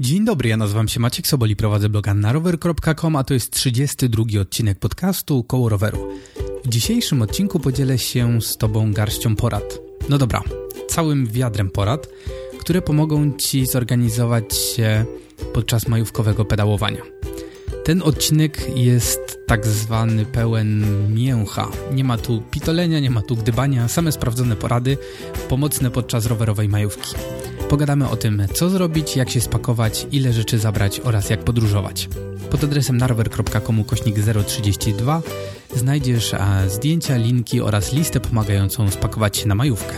Dzień dobry, ja nazywam się Maciek Soboli, prowadzę bloga narower.com, a to jest 32 odcinek podcastu Koło Roweru. W dzisiejszym odcinku podzielę się z Tobą garścią porad. No dobra, całym wiadrem porad, które pomogą Ci zorganizować się podczas majówkowego pedałowania. Ten odcinek jest tak zwany pełen mięcha. Nie ma tu pitolenia, nie ma tu gdybania, same sprawdzone porady pomocne podczas rowerowej majówki. Pogadamy o tym, co zrobić, jak się spakować, ile rzeczy zabrać oraz jak podróżować. Pod adresem narwer.com kośnik 032 znajdziesz zdjęcia, linki oraz listę pomagającą spakować się na majówkę.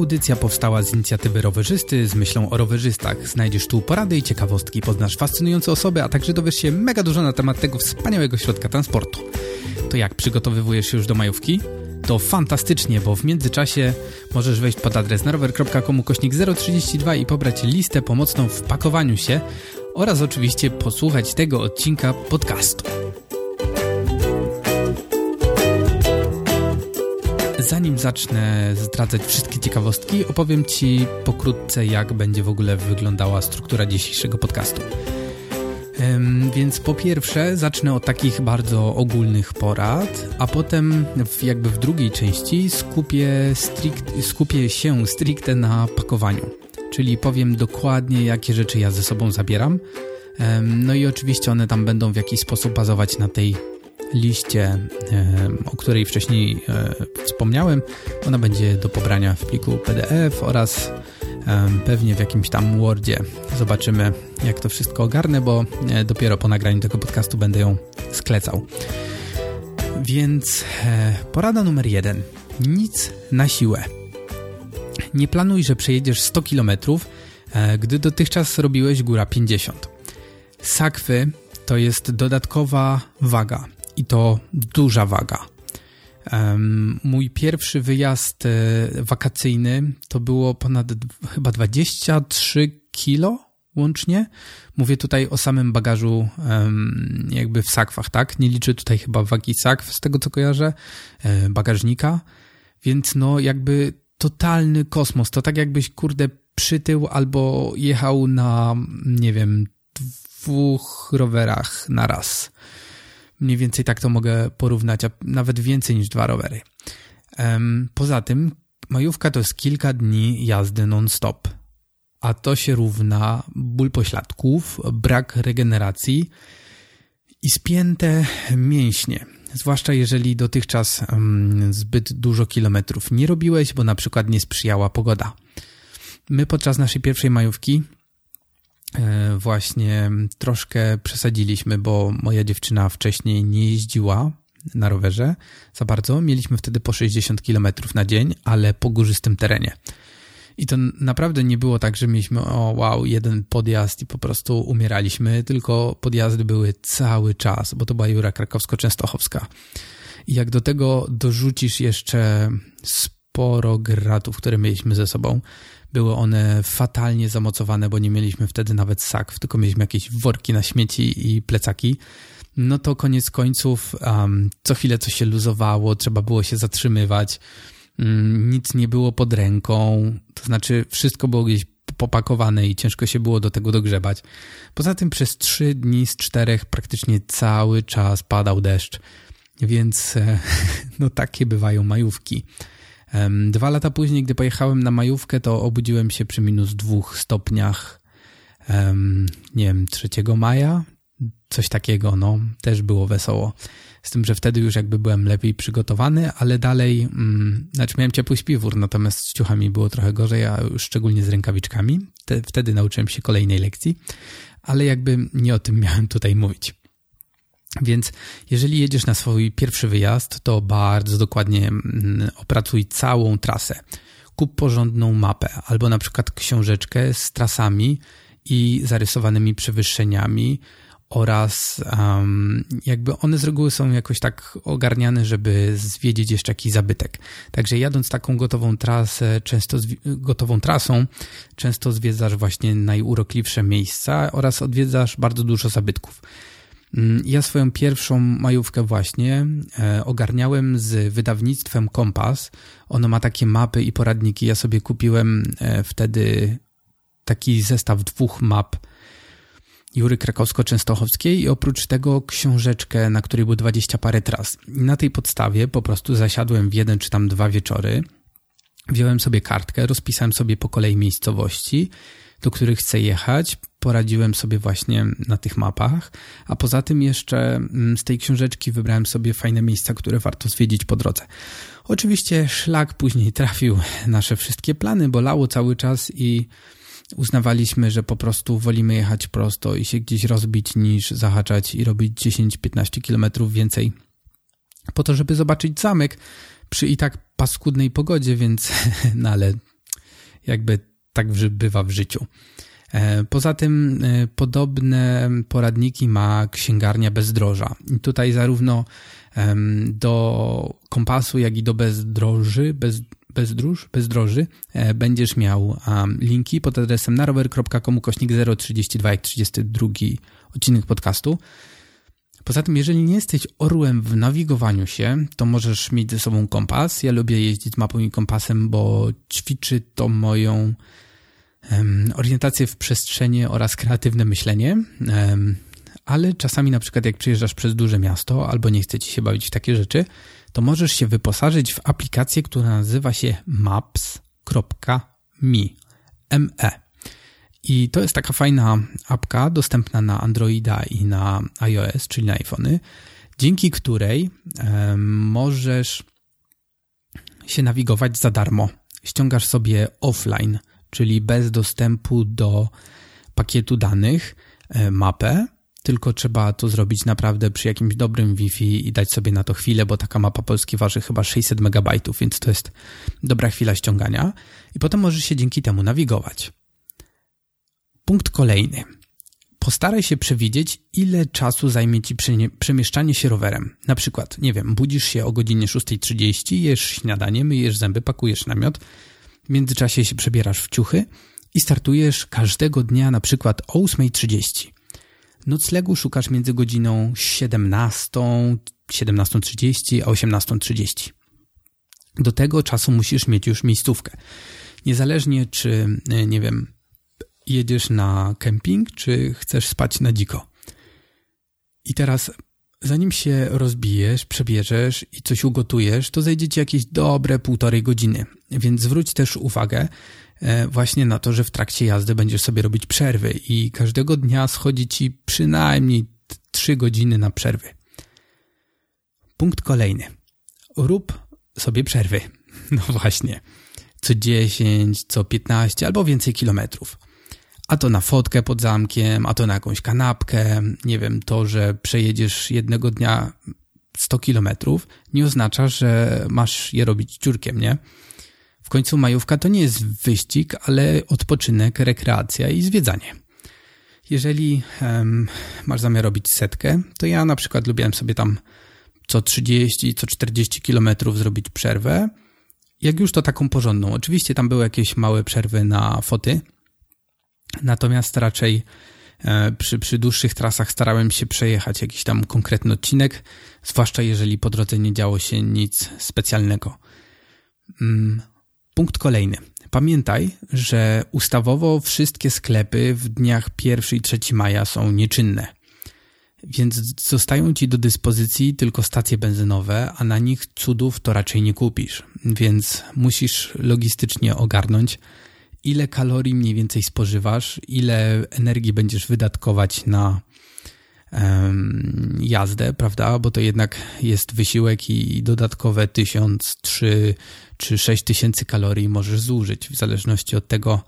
Audycja powstała z inicjatywy rowerzysty z myślą o rowerzystach. Znajdziesz tu porady i ciekawostki, poznasz fascynujące osoby, a także dowiesz się mega dużo na temat tego wspaniałego środka transportu. To jak, przygotowywujesz się już do majówki? To fantastycznie, bo w międzyczasie możesz wejść pod adres narower.com kośnik 032 i pobrać listę pomocną w pakowaniu się oraz oczywiście posłuchać tego odcinka podcastu. Zanim zacznę zdradzać wszystkie ciekawostki, opowiem Ci pokrótce, jak będzie w ogóle wyglądała struktura dzisiejszego podcastu. Więc po pierwsze zacznę od takich bardzo ogólnych porad, a potem w, jakby w drugiej części skupię, strict, skupię się stricte na pakowaniu. Czyli powiem dokładnie, jakie rzeczy ja ze sobą zabieram. No i oczywiście one tam będą w jakiś sposób bazować na tej liście, o której wcześniej e, wspomniałem. Ona będzie do pobrania w pliku PDF oraz pewnie w jakimś tam Wordzie. Zobaczymy, jak to wszystko ogarnę, bo e, dopiero po nagraniu tego podcastu będę ją sklecał. Więc e, porada numer jeden. Nic na siłę. Nie planuj, że przejedziesz 100 km, gdy dotychczas robiłeś góra 50. Sakwy to jest dodatkowa waga i to duża waga. Mój pierwszy wyjazd e, wakacyjny to było ponad chyba 23 kilo łącznie. Mówię tutaj o samym bagażu jakby w sakwach, tak? Nie liczę tutaj chyba wagi sakw z tego co kojarzę, e, bagażnika. Więc no jakby totalny kosmos. To tak jakbyś kurde przytył albo jechał na nie wiem dwóch rowerach na raz. Mniej więcej tak to mogę porównać, a nawet więcej niż dwa rowery. Poza tym, majówka to jest kilka dni jazdy non-stop, a to się równa ból pośladków, brak regeneracji i spięte mięśnie. Zwłaszcza jeżeli dotychczas zbyt dużo kilometrów nie robiłeś, bo na przykład nie sprzyjała pogoda. My podczas naszej pierwszej majówki właśnie troszkę przesadziliśmy, bo moja dziewczyna wcześniej nie jeździła na rowerze za bardzo. Mieliśmy wtedy po 60 km na dzień, ale po górzystym terenie. I to naprawdę nie było tak, że mieliśmy o wow, jeden podjazd i po prostu umieraliśmy, tylko podjazdy były cały czas, bo to była Jura Krakowsko-Częstochowska. I jak do tego dorzucisz jeszcze sporo gratów, które mieliśmy ze sobą, były one fatalnie zamocowane, bo nie mieliśmy wtedy nawet sakw, tylko mieliśmy jakieś worki na śmieci i plecaki. No to koniec końców um, co chwilę coś się luzowało, trzeba było się zatrzymywać, um, nic nie było pod ręką, to znaczy wszystko było gdzieś popakowane i ciężko się było do tego dogrzebać. Poza tym przez trzy dni z czterech praktycznie cały czas padał deszcz, więc e, no takie bywają majówki. Dwa lata później, gdy pojechałem na majówkę, to obudziłem się przy minus dwóch stopniach, nie wiem, 3 maja, coś takiego, no, też było wesoło. Z tym, że wtedy już jakby byłem lepiej przygotowany, ale dalej, mm, znaczy miałem ciepły śpiwór, natomiast z ciuchami było trochę gorzej, a szczególnie z rękawiczkami. Te, wtedy nauczyłem się kolejnej lekcji, ale jakby nie o tym miałem tutaj mówić. Więc jeżeli jedziesz na swój pierwszy wyjazd, to bardzo dokładnie mm, opracuj całą trasę. Kup porządną mapę albo na przykład książeczkę z trasami i zarysowanymi przewyższeniami oraz um, jakby one z reguły są jakoś tak ogarniane, żeby zwiedzić jeszcze jakiś zabytek. Także jadąc taką gotową trasę, często gotową trasą, często zwiedzasz właśnie najurokliwsze miejsca oraz odwiedzasz bardzo dużo zabytków. Mm, ja swoją pierwszą majówkę właśnie e, ogarniałem z wydawnictwem Kompas. Ono ma takie mapy i poradniki. Ja sobie kupiłem e, wtedy taki zestaw dwóch map Jury Krakowsko-Częstochowskiej i oprócz tego książeczkę, na której było 20 parę tras. I na tej podstawie po prostu zasiadłem w jeden czy tam dwa wieczory, wziąłem sobie kartkę, rozpisałem sobie po kolei miejscowości, do których chcę jechać, poradziłem sobie właśnie na tych mapach, a poza tym jeszcze mm, z tej książeczki wybrałem sobie fajne miejsca, które warto zwiedzić po drodze. Oczywiście szlak później trafił nasze wszystkie plany, bolało cały czas i uznawaliśmy, że po prostu wolimy jechać prosto i się gdzieś rozbić niż zahaczać i robić 10-15 kilometrów więcej. Po to, żeby zobaczyć zamek przy i tak paskudnej pogodzie, więc no ale jakby tak bywa w życiu. E, poza tym e, podobne poradniki ma księgarnia bezdroża. I tutaj zarówno do kompasu, jak i do bezdroży, bez, bezdróż, bezdroży e, będziesz miał linki pod adresem narower.com kośnik 032 jak 32 odcinek podcastu. Poza tym, jeżeli nie jesteś orłem w nawigowaniu się, to możesz mieć ze sobą kompas. Ja lubię jeździć mapą i kompasem, bo ćwiczy to moją orientację w przestrzeni oraz kreatywne myślenie. Ale czasami, na przykład, jak przyjeżdżasz przez duże miasto albo nie chce ci się bawić w takie rzeczy, to możesz się wyposażyć w aplikację, która nazywa się maps.me. ME. I to jest taka fajna apka dostępna na Androida i na iOS, czyli na iPhony, dzięki której możesz się nawigować za darmo. Ściągasz sobie offline czyli bez dostępu do pakietu danych, e, mapę, tylko trzeba to zrobić naprawdę przy jakimś dobrym Wi-Fi i dać sobie na to chwilę, bo taka mapa Polski waży chyba 600 MB, więc to jest dobra chwila ściągania. I potem możesz się dzięki temu nawigować. Punkt kolejny. Postaraj się przewidzieć, ile czasu zajmie ci przemieszczanie się rowerem. Na przykład, nie wiem, budzisz się o godzinie 6.30, jesz śniadanie, myjesz zęby, pakujesz namiot, w międzyczasie się przebierasz w ciuchy i startujesz każdego dnia na przykład o 8.30. Noclegu szukasz między godziną 17, 17.30 a 18.30. Do tego czasu musisz mieć już miejscówkę. Niezależnie czy, nie wiem, jedziesz na kemping, czy chcesz spać na dziko. I teraz zanim się rozbijesz, przebierzesz i coś ugotujesz, to zejdzie ci jakieś dobre półtorej godziny. Więc zwróć też uwagę e, właśnie na to, że w trakcie jazdy będziesz sobie robić przerwy i każdego dnia schodzi ci przynajmniej 3 godziny na przerwy. Punkt kolejny. Rób sobie przerwy. No właśnie. Co 10, co 15 albo więcej kilometrów a to na fotkę pod zamkiem, a to na jakąś kanapkę. Nie wiem, to, że przejedziesz jednego dnia 100 kilometrów, nie oznacza, że masz je robić ciurkiem, nie? W końcu majówka to nie jest wyścig, ale odpoczynek, rekreacja i zwiedzanie. Jeżeli masz zamiar robić setkę, to ja na przykład lubiłem sobie tam co 30, co 40 kilometrów zrobić przerwę. Jak już to taką porządną. Oczywiście tam były jakieś małe przerwy na foty, Natomiast raczej e, przy, przy dłuższych trasach starałem się przejechać jakiś tam konkretny odcinek, zwłaszcza jeżeli po drodze nie działo się nic specjalnego. Mm, punkt kolejny. Pamiętaj, że ustawowo wszystkie sklepy w dniach 1 i 3 maja są nieczynne. Więc zostają ci do dyspozycji tylko stacje benzynowe, a na nich cudów to raczej nie kupisz. Więc musisz logistycznie ogarnąć, ile kalorii mniej więcej spożywasz, ile energii będziesz wydatkować na um, jazdę, prawda? Bo to jednak jest wysiłek i dodatkowe 1000, 3 czy 6 tysięcy kalorii możesz zużyć w zależności od tego,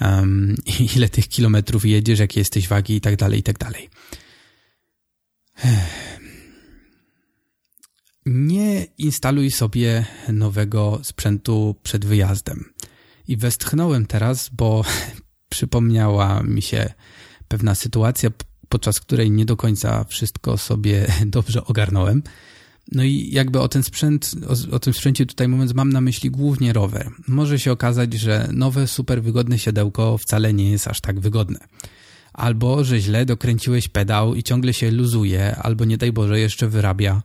um, ile tych kilometrów jedziesz, jakie jesteś wagi i tak dalej, i tak dalej. Nie instaluj sobie nowego sprzętu przed wyjazdem. I westchnąłem teraz, bo przypomniała mi się pewna sytuacja, podczas której nie do końca wszystko sobie dobrze ogarnąłem. No i jakby o ten sprzęt, o, o, tym sprzęcie tutaj mówiąc, mam na myśli głównie rower. Może się okazać, że nowe, super wygodne siodełko wcale nie jest aż tak wygodne. albo że źle dokręciłeś pedał i ciągle się luzuje, albo nie daj Boże jeszcze wyrabia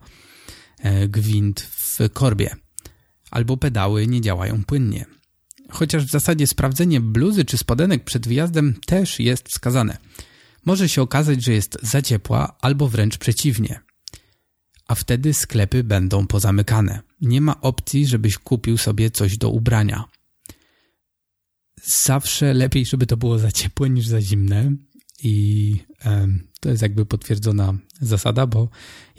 e, gwint w korbie, albo pedały nie działają płynnie. Chociaż w zasadzie sprawdzenie bluzy czy spodenek przed wyjazdem też jest wskazane. Może się okazać, że jest za ciepła, albo wręcz przeciwnie. A wtedy sklepy będą pozamykane. Nie ma opcji, żebyś kupił sobie coś do ubrania. Zawsze lepiej, żeby to było za ciepłe niż za zimne. I to jest jakby potwierdzona zasada, bo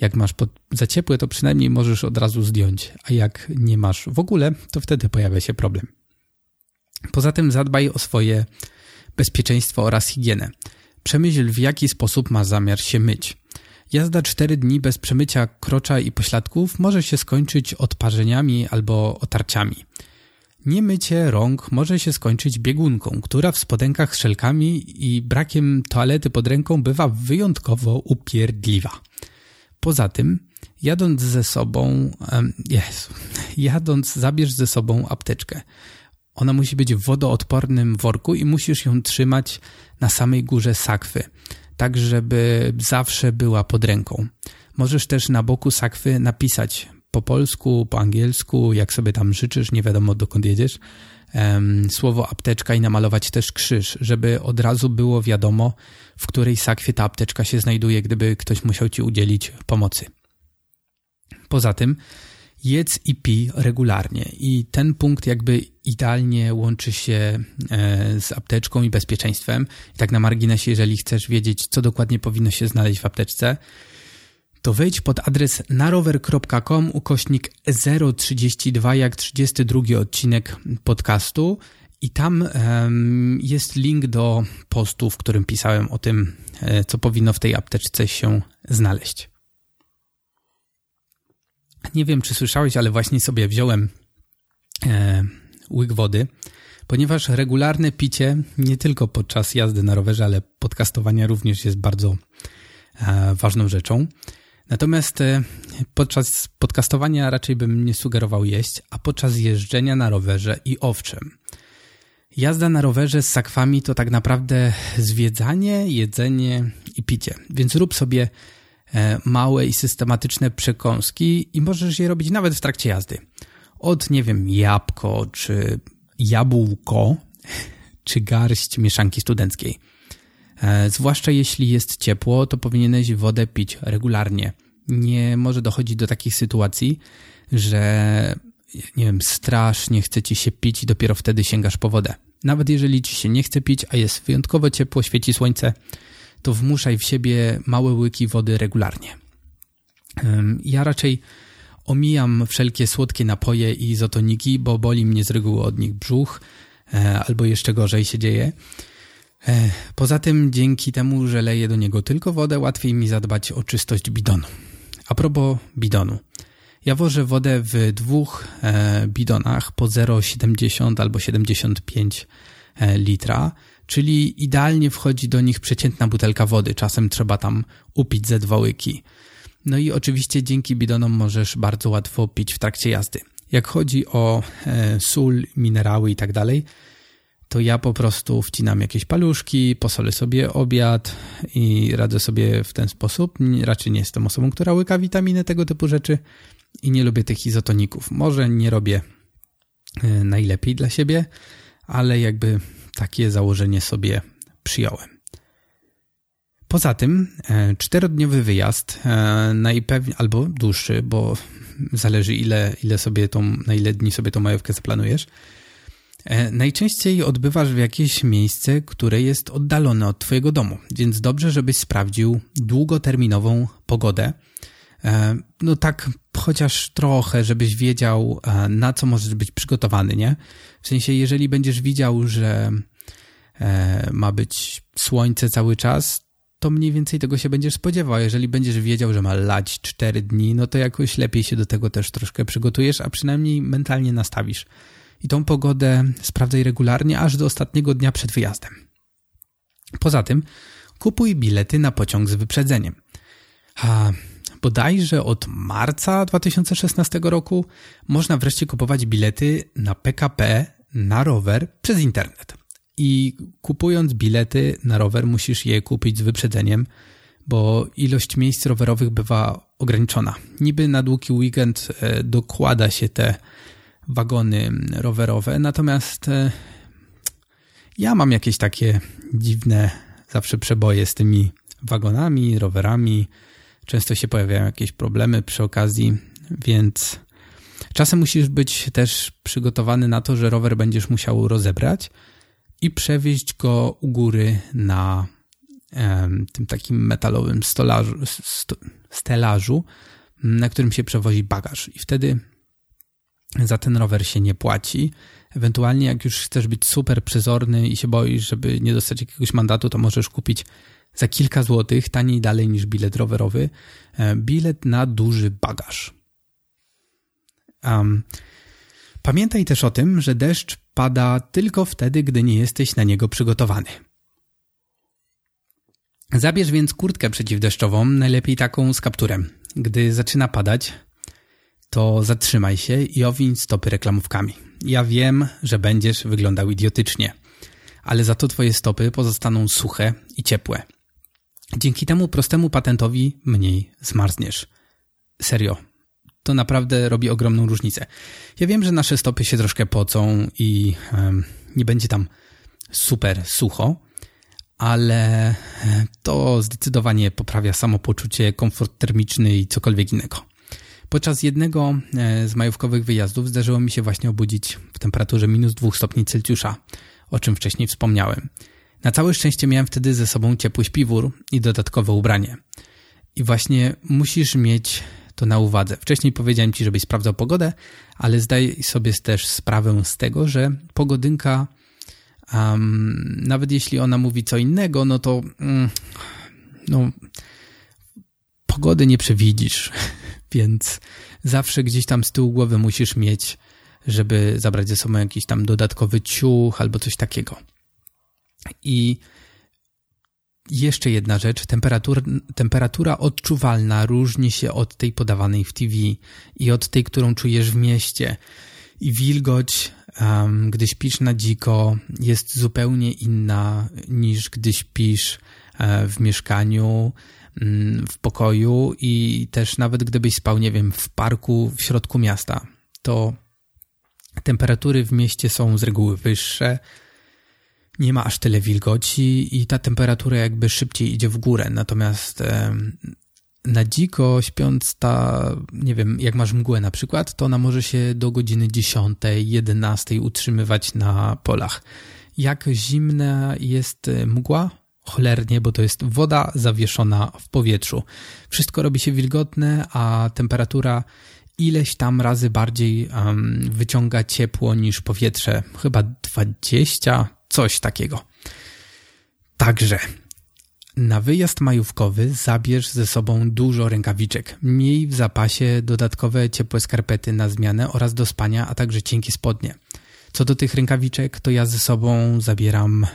jak masz pod, za ciepłe, to przynajmniej możesz od razu zdjąć, a jak nie masz w ogóle, to wtedy pojawia się problem. Poza tym zadbaj o swoje bezpieczeństwo oraz higienę. Przemyśl w jaki sposób ma zamiar się myć. Jazda 4 dni bez przemycia krocza i pośladków może się skończyć odparzeniami albo otarciami. Niemycie rąk może się skończyć biegunką, która w spodenkach z szelkami i brakiem toalety pod ręką bywa wyjątkowo upierdliwa. Poza tym, jadąc ze sobą, Jezu, jadąc zabierz ze sobą apteczkę. Ona musi być w wodoodpornym worku i musisz ją trzymać na samej górze sakwy, tak żeby zawsze była pod ręką. Możesz też na boku sakwy napisać po polsku, po angielsku, jak sobie tam życzysz, nie wiadomo dokąd jedziesz, słowo apteczka i namalować też krzyż, żeby od razu było wiadomo, w której sakwie ta apteczka się znajduje, gdyby ktoś musiał ci udzielić pomocy. Poza tym, jedz i pij regularnie i ten punkt jakby idealnie łączy się e, z apteczką i bezpieczeństwem. I tak na marginesie, jeżeli chcesz wiedzieć, co dokładnie powinno się znaleźć w apteczce, to wejdź pod adres narower.com ukośnik 032 jak 32 odcinek podcastu i tam jest link do postu, w którym pisałem o tym, e, co powinno w tej apteczce się znaleźć. Nie wiem, czy słyszałeś, ale właśnie sobie wziąłem e, łyk wody, ponieważ regularne picie nie tylko podczas jazdy na rowerze, ale podcastowania również jest bardzo e, ważną rzeczą. Natomiast e, podczas podcastowania raczej bym nie sugerował jeść, a podczas jeżdżenia na rowerze i owczem. Jazda na rowerze z sakwami to tak naprawdę zwiedzanie, jedzenie i picie. Więc rób sobie małe i systematyczne przekąski i możesz je robić nawet w trakcie jazdy. Od, nie wiem, jabłko, czy jabłko, czy garść mieszanki studenckiej. E, zwłaszcza jeśli jest ciepło, to powinieneś wodę pić regularnie. Nie może dochodzić do takich sytuacji, że nie wiem, strasznie chce ci się pić i dopiero wtedy sięgasz po wodę. Nawet jeżeli ci się nie chce pić, a jest wyjątkowo ciepło, świeci słońce, to wmuszaj w siebie małe łyki wody regularnie. Ja raczej omijam wszelkie słodkie napoje i izotoniki, bo boli mnie z reguły od nich brzuch, e, albo jeszcze gorzej się dzieje. E, poza tym, dzięki temu, że leję do niego tylko wodę, łatwiej mi zadbać o czystość bidonu. A propos bidonu. Ja wożę wodę w dwóch e, bidonach po 0,70 albo 75 e, litra, czyli idealnie wchodzi do nich przeciętna butelka wody. Czasem trzeba tam upić ze dwa łyki. No i oczywiście dzięki bidonom możesz bardzo łatwo pić w trakcie jazdy. Jak chodzi o sól, minerały i tak dalej, to ja po prostu wcinam jakieś paluszki, posolę sobie obiad i radzę sobie w ten sposób. Raczej nie jestem osobą, która łyka witaminy, tego typu rzeczy i nie lubię tych izotoników. Może nie robię e, najlepiej dla siebie, ale jakby takie założenie sobie przyjąłem. Poza tym e, czterodniowy wyjazd, e, najpewniej, albo dłuższy, bo zależy ile, ile sobie tą, na ile dni sobie tą majówkę zaplanujesz, E, najczęściej odbywasz w jakieś miejsce, które jest oddalone od Twojego domu, więc dobrze, żebyś sprawdził długoterminową pogodę. E, no tak, chociaż trochę, żebyś wiedział, e, na co możesz być przygotowany, nie? W sensie, jeżeli będziesz widział, że ma być słońce cały czas, to mniej więcej tego się będziesz spodziewał. Jeżeli będziesz wiedział, że ma lać 4 dni, no to jakoś lepiej się do tego też troszkę przygotujesz, a przynajmniej mentalnie nastawisz i tą pogodę sprawdzaj regularnie aż do ostatniego dnia przed wyjazdem. Poza tym kupuj bilety na pociąg z wyprzedzeniem. A bodajże od marca 2016 roku można wreszcie kupować bilety na PKP na rower przez internet. I kupując bilety na rower, musisz je kupić z wyprzedzeniem, bo ilość miejsc rowerowych bywa ograniczona. Niby na długi weekend e, dokłada się te wagony rowerowe, natomiast e, ja mam jakieś takie dziwne zawsze przeboje z tymi wagonami, rowerami. Często się pojawiają jakieś problemy przy okazji, więc czasem musisz być też przygotowany na to, że rower będziesz musiał rozebrać i przewieźć go u góry na tym takim metalowym stolarzu, sto, stelażu, na którym się przewozi bagaż. I wtedy za ten rower się nie płaci. Ewentualnie, jak już chcesz być super przezorny i się boisz, żeby nie dostać jakiegoś mandatu, to możesz kupić za kilka złotych, taniej dalej niż bilet rowerowy, e, bilet na duży bagaż. Um, pamiętaj też o tym, że deszcz pada tylko wtedy, gdy nie jesteś na niego przygotowany. Zabierz więc kurtkę przeciwdeszczową, najlepiej taką z kapturem. Gdy zaczyna padać, to zatrzymaj się i owiń stopy reklamówkami. Ja wiem, że będziesz wyglądał idiotycznie, ale za to twoje stopy pozostaną suche i ciepłe. Dzięki temu prostemu patentowi mniej zmarzniesz. Serio. To naprawdę robi ogromną różnicę. Ja wiem, że nasze stopy się troszkę pocą i um, nie będzie tam super sucho, ale to zdecydowanie poprawia samopoczucie, komfort termiczny i cokolwiek innego. Podczas jednego e, z majówkowych wyjazdów zdarzyło mi się właśnie obudzić w temperaturze minus 2 stopni Celsjusza, o czym wcześniej wspomniałem. Na całe szczęście miałem wtedy ze sobą ciepły śpiwór i dodatkowe ubranie. I właśnie musisz mieć to na uwadze. Wcześniej powiedziałem Ci, żebyś sprawdzał pogodę, ale zdaj sobie też sprawę z tego, że pogodynka, um, nawet jeśli ona mówi co innego, no to um, no, pogody nie przewidzisz. więc zawsze gdzieś tam z tyłu głowy musisz mieć, żeby zabrać ze sobą jakiś tam dodatkowy ciuch albo coś takiego. I jeszcze jedna rzecz, temperatura, temperatura odczuwalna różni się od tej podawanej w TV i od tej, którą czujesz w mieście. I wilgoć, um, gdy śpisz na dziko, jest zupełnie inna niż gdy śpisz e, w mieszkaniu Mm, w pokoju i też nawet gdybyś spał, nie wiem, w parku w środku miasta, to temperatury w mieście są z reguły wyższe, nie ma aż tyle wilgoci i ta temperatura jakby szybciej idzie w górę. Natomiast na dziko śpiąc ta, nie wiem, jak masz mgłę na przykład, to ona może się do godziny 10, 11 utrzymywać na polach. Jak zimna jest e, mgła, cholernie, bo to jest woda zawieszona w powietrzu. Wszystko robi się wilgotne, a temperatura ileś tam razy bardziej um, wyciąga ciepło niż powietrze. Chyba 20, coś takiego. Także na wyjazd majówkowy zabierz ze sobą dużo rękawiczek. Miej w zapasie dodatkowe ciepłe skarpety na zmianę oraz do spania, a także cienkie spodnie. Co do tych rękawiczek, to ja ze sobą zabieram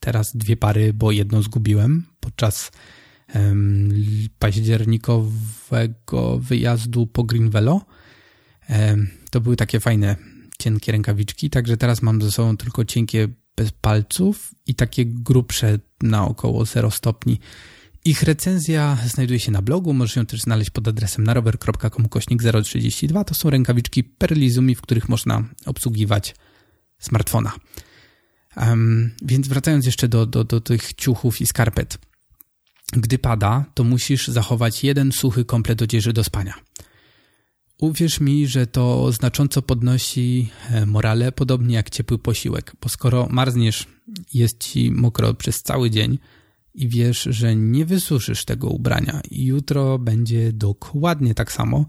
teraz dwie pary, bo jedną zgubiłem podczas październikowego wyjazdu po Green Velo. Um, to były takie fajne, cienkie rękawiczki, także teraz mam ze sobą tylko cienkie bez palców i takie grubsze na około 0 stopni. Ich recenzja znajduje się na blogu, możesz ją też znaleźć pod adresem narower.com kośnik 032. To są rękawiczki Perlizumi, w których można obsługiwać smartfona. Um, więc wracając jeszcze do, do, do tych ciuchów i skarpet. Gdy pada, to musisz zachować jeden suchy komplet odzieży do spania. Uwierz mi, że to znacząco podnosi e, morale, podobnie jak ciepły posiłek, bo skoro marzniesz, jest ci mokro przez cały dzień i wiesz, że nie wysuszysz tego ubrania i jutro będzie dokładnie tak samo,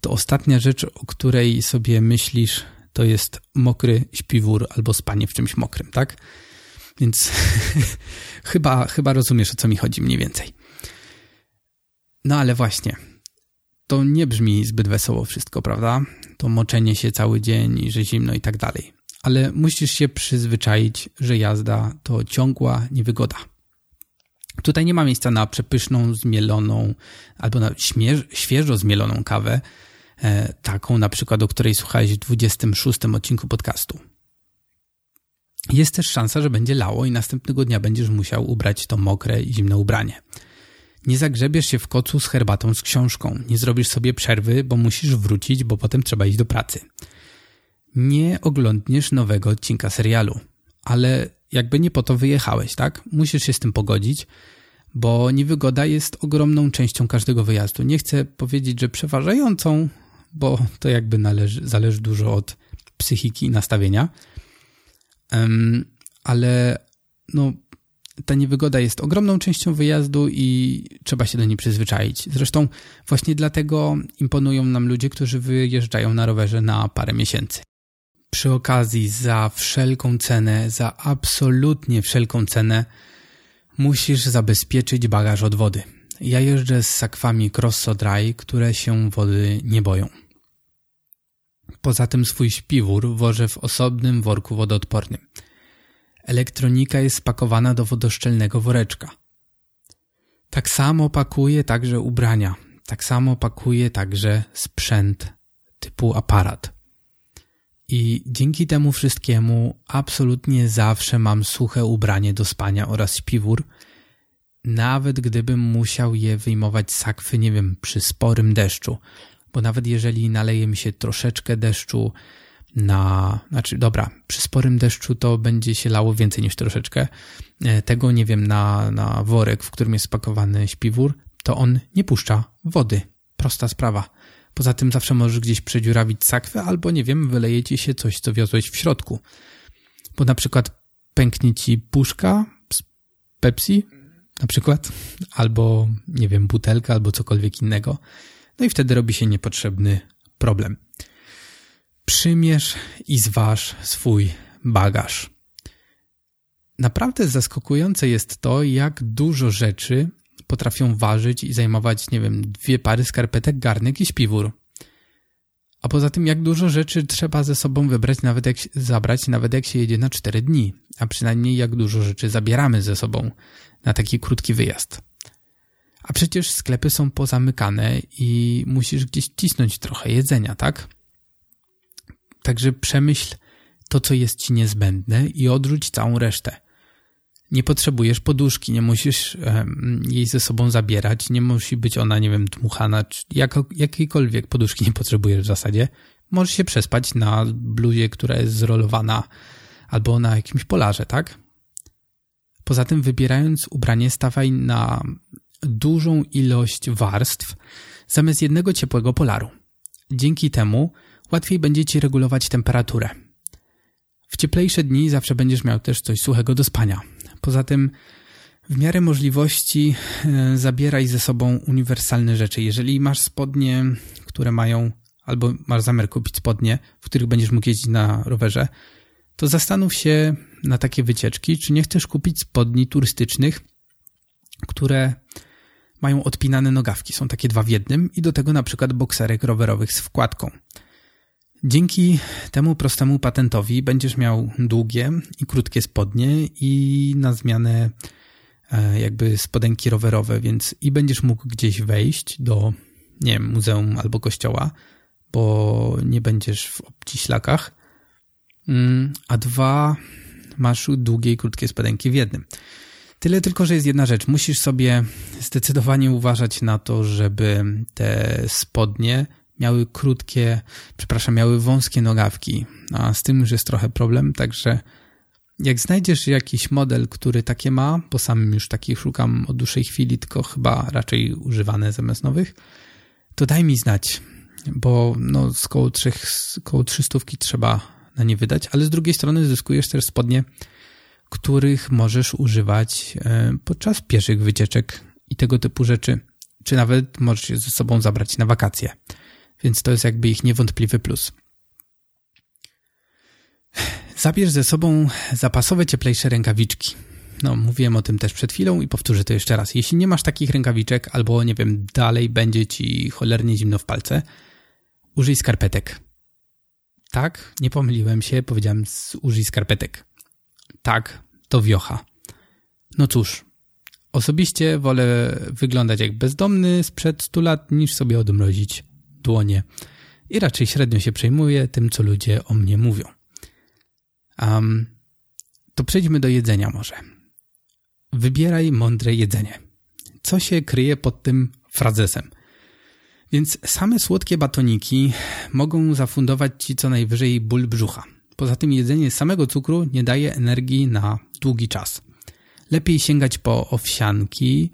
to ostatnia rzecz, o której sobie myślisz, to jest mokry śpiwór albo spanie w czymś mokrym, tak? Więc chyba, chyba rozumiesz, o co mi chodzi mniej więcej. No ale właśnie, to nie brzmi zbyt wesoło wszystko, prawda? To moczenie się cały dzień i że zimno i tak dalej. Ale musisz się przyzwyczaić, że jazda to ciągła niewygoda. Tutaj nie ma miejsca na przepyszną, zmieloną albo na świeżo zmieloną kawę, E, taką na przykład, o której słuchałeś w 26 odcinku podcastu. Jest też szansa, że będzie lało i następnego dnia będziesz musiał ubrać to mokre i zimne ubranie. Nie zagrzebiesz się w kocu z herbatą z książką. Nie zrobisz sobie przerwy, bo musisz wrócić, bo potem trzeba iść do pracy. Nie oglądniesz nowego odcinka serialu. Ale jakby nie po to wyjechałeś, tak? Musisz się z tym pogodzić, bo niewygoda jest ogromną częścią każdego wyjazdu. Nie chcę powiedzieć, że przeważającą, bo to jakby należy, zależy dużo od psychiki i nastawienia, um, ale no, ta niewygoda jest ogromną częścią wyjazdu i trzeba się do niej przyzwyczaić. Zresztą właśnie dlatego imponują nam ludzie, którzy wyjeżdżają na rowerze na parę miesięcy. Przy okazji, za wszelką cenę, za absolutnie wszelką cenę, musisz zabezpieczyć bagaż od wody. Ja jeżdżę z sakwami Crosso Dry, które się wody nie boją. Poza tym swój śpiwór wożę w osobnym worku wodoodpornym. Elektronika jest spakowana do wodoszczelnego woreczka. Tak samo pakuję także ubrania. Tak samo pakuję także sprzęt typu aparat. I dzięki temu wszystkiemu absolutnie zawsze mam suche ubranie do spania oraz śpiwór, nawet gdybym musiał je wyjmować z sakwy, nie wiem, przy sporym deszczu. Bo nawet jeżeli naleje mi się troszeczkę deszczu na, znaczy dobra, przy sporym deszczu to będzie się lało więcej niż troszeczkę, e, tego nie wiem, na, na worek, w którym jest spakowany śpiwór, to on nie puszcza wody. Prosta sprawa. Poza tym zawsze możesz gdzieś przedziurawić sakwę albo, nie wiem, wyleje ci się coś, co wiozłeś w środku. Bo na przykład pęknie ci puszka z Pepsi, na przykład, albo, nie wiem, butelka, albo cokolwiek innego. No i wtedy robi się niepotrzebny problem. Przymierz i zważ swój bagaż. Naprawdę zaskakujące jest to, jak dużo rzeczy potrafią ważyć i zajmować, nie wiem, dwie pary skarpetek, garnek i śpiwór. A poza tym, jak dużo rzeczy trzeba ze sobą wybrać, nawet jak, zabrać, nawet jak się jedzie na cztery dni, a przynajmniej jak dużo rzeczy zabieramy ze sobą na taki krótki wyjazd. A przecież sklepy są pozamykane i musisz gdzieś cisnąć trochę jedzenia, tak? Także przemyśl to, co jest ci niezbędne i odrzuć całą resztę nie potrzebujesz poduszki, nie musisz jej ze sobą zabierać, nie musi być ona, nie wiem, dmuchana, czy jak, jakiejkolwiek poduszki nie potrzebujesz w zasadzie. Możesz się przespać na bluzie, która jest zrolowana albo na jakimś polarze, tak? Poza tym, wybierając ubranie, stawaj na dużą ilość warstw zamiast jednego ciepłego polaru. Dzięki temu łatwiej będzie ci regulować temperaturę. W cieplejsze dni zawsze będziesz miał też coś suchego do spania. Poza tym w miarę możliwości e, zabieraj ze sobą uniwersalne rzeczy. Jeżeli masz spodnie, które mają, albo masz zamiar kupić spodnie, w których będziesz mógł jeździć na rowerze, to zastanów się na takie wycieczki, czy nie chcesz kupić spodni turystycznych, które mają odpinane nogawki. Są takie dwa w jednym i do tego na przykład bokserek rowerowych z wkładką. Dzięki temu prostemu patentowi będziesz miał długie i krótkie spodnie i na zmianę e, jakby spodenki rowerowe, więc i będziesz mógł gdzieś wejść do, nie wiem, muzeum albo kościoła, bo nie będziesz w obciślakach, mm, a dwa, masz długie i krótkie spodenki w jednym. Tyle tylko, że jest jedna rzecz. Musisz sobie zdecydowanie uważać na to, żeby te spodnie miały krótkie, przepraszam, miały wąskie nogawki, a z tym już jest trochę problem, także jak znajdziesz jakiś model, który takie ma, bo sam już takich szukam od dłuższej chwili, tylko chyba raczej używane zamiast nowych, to daj mi znać, bo no z koło, trzech, koło 300 trzeba na nie wydać, ale z drugiej strony zyskujesz też spodnie, których możesz używać e, podczas pieszych wycieczek i tego typu rzeczy, czy nawet możesz je ze sobą zabrać na wakacje więc to jest jakby ich niewątpliwy plus. Zabierz ze sobą zapasowe, cieplejsze rękawiczki. No, mówiłem o tym też przed chwilą i powtórzę to jeszcze raz. Jeśli nie masz takich rękawiczek, albo nie wiem, dalej będzie ci cholernie zimno w palce, użyj skarpetek. Tak, nie pomyliłem się, powiedziałem użyj skarpetek. Tak, to wiocha. No cóż, osobiście wolę wyglądać jak bezdomny sprzed 100 lat, niż sobie odmrozić dłonie i raczej średnio się przejmuję tym, co ludzie o mnie mówią. Um, to przejdźmy do jedzenia może. Wybieraj mądre jedzenie. Co się kryje pod tym frazesem? Więc same słodkie batoniki mogą zafundować ci co najwyżej ból brzucha. Poza tym jedzenie samego cukru nie daje energii na długi czas. Lepiej sięgać po owsianki,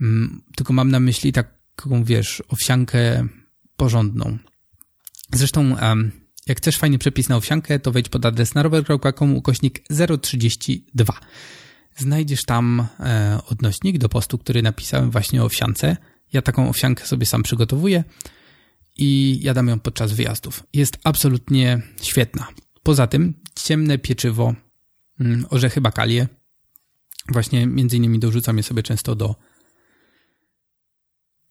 mm, tylko mam na myśli taką, wiesz, owsiankę porządną. Zresztą, jak chcesz fajny przepis na owsiankę, to wejdź pod adres narower.com ukośnik 032. Znajdziesz tam e, odnośnik do postu, który napisałem właśnie o owsiance. Ja taką owsiankę sobie sam przygotowuję i jadam ją podczas wyjazdów. Jest absolutnie świetna. Poza tym ciemne pieczywo, mm, orzechy bakalie, właśnie między innymi dorzucam je sobie często do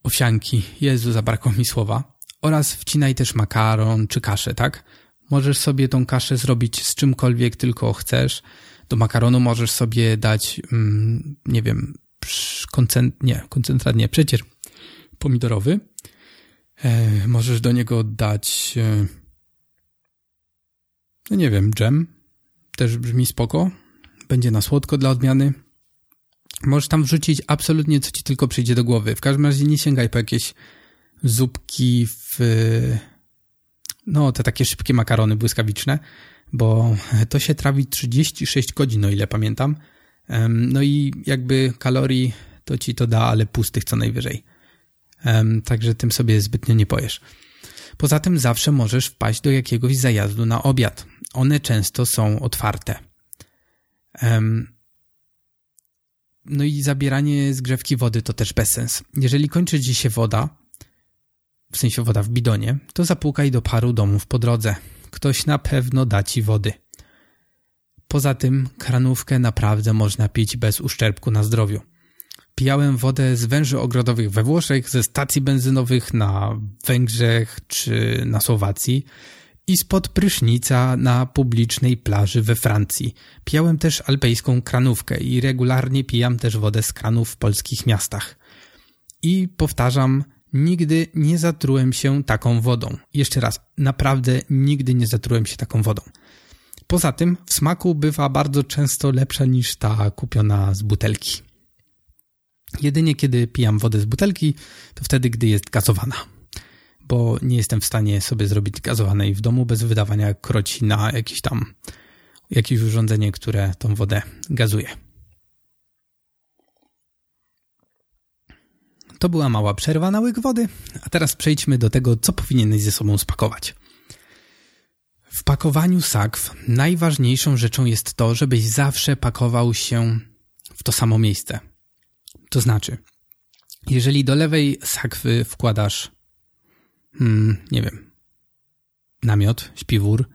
owsianki. Jezu, zabrakło mi słowa. Oraz wcinaj też makaron czy kaszę, tak? Możesz sobie tą kaszę zrobić z czymkolwiek tylko chcesz. Do makaronu możesz sobie dać, mm, nie wiem, koncent, nie, koncentrat nie, przecier pomidorowy. E, możesz do niego dać, e, no nie wiem, dżem. Też brzmi spoko. Będzie na słodko dla odmiany. Możesz tam wrzucić absolutnie co ci tylko przyjdzie do głowy. W każdym razie nie sięgaj po jakieś zupki w... No, te takie szybkie makarony błyskawiczne, bo to się trawi 36 godzin, o ile pamiętam. No i jakby kalorii to ci to da, ale pustych co najwyżej. Także tym sobie zbytnio nie pojesz. Poza tym zawsze możesz wpaść do jakiegoś zajazdu na obiad. One często są otwarte. No i zabieranie zgrzewki wody to też bezsens. Jeżeli kończy ci się woda, w sensie woda w bidonie, to zapukaj do paru domów po drodze. Ktoś na pewno da ci wody. Poza tym kranówkę naprawdę można pić bez uszczerbku na zdrowiu. Pijałem wodę z węży ogrodowych we Włoszech, ze stacji benzynowych na Węgrzech czy na Słowacji i spod prysznica na publicznej plaży we Francji. Pijałem też alpejską kranówkę i regularnie pijam też wodę z kranów w polskich miastach. I powtarzam, nigdy nie zatrułem się taką wodą. Jeszcze raz, naprawdę nigdy nie zatrułem się taką wodą. Poza tym w smaku bywa bardzo często lepsza niż ta kupiona z butelki. Jedynie kiedy pijam wodę z butelki, to wtedy, gdy jest gazowana. Bo nie jestem w stanie sobie zrobić gazowanej w domu bez wydawania kroci na jakieś tam jakieś urządzenie, które tą wodę gazuje. To była mała przerwa na łyk wody, a teraz przejdźmy do tego, co powinieneś ze sobą spakować. W pakowaniu sakw najważniejszą rzeczą jest to, żebyś zawsze pakował się w to samo miejsce. To znaczy, jeżeli do lewej sakwy wkładasz, hmm, nie wiem, namiot, śpiwór,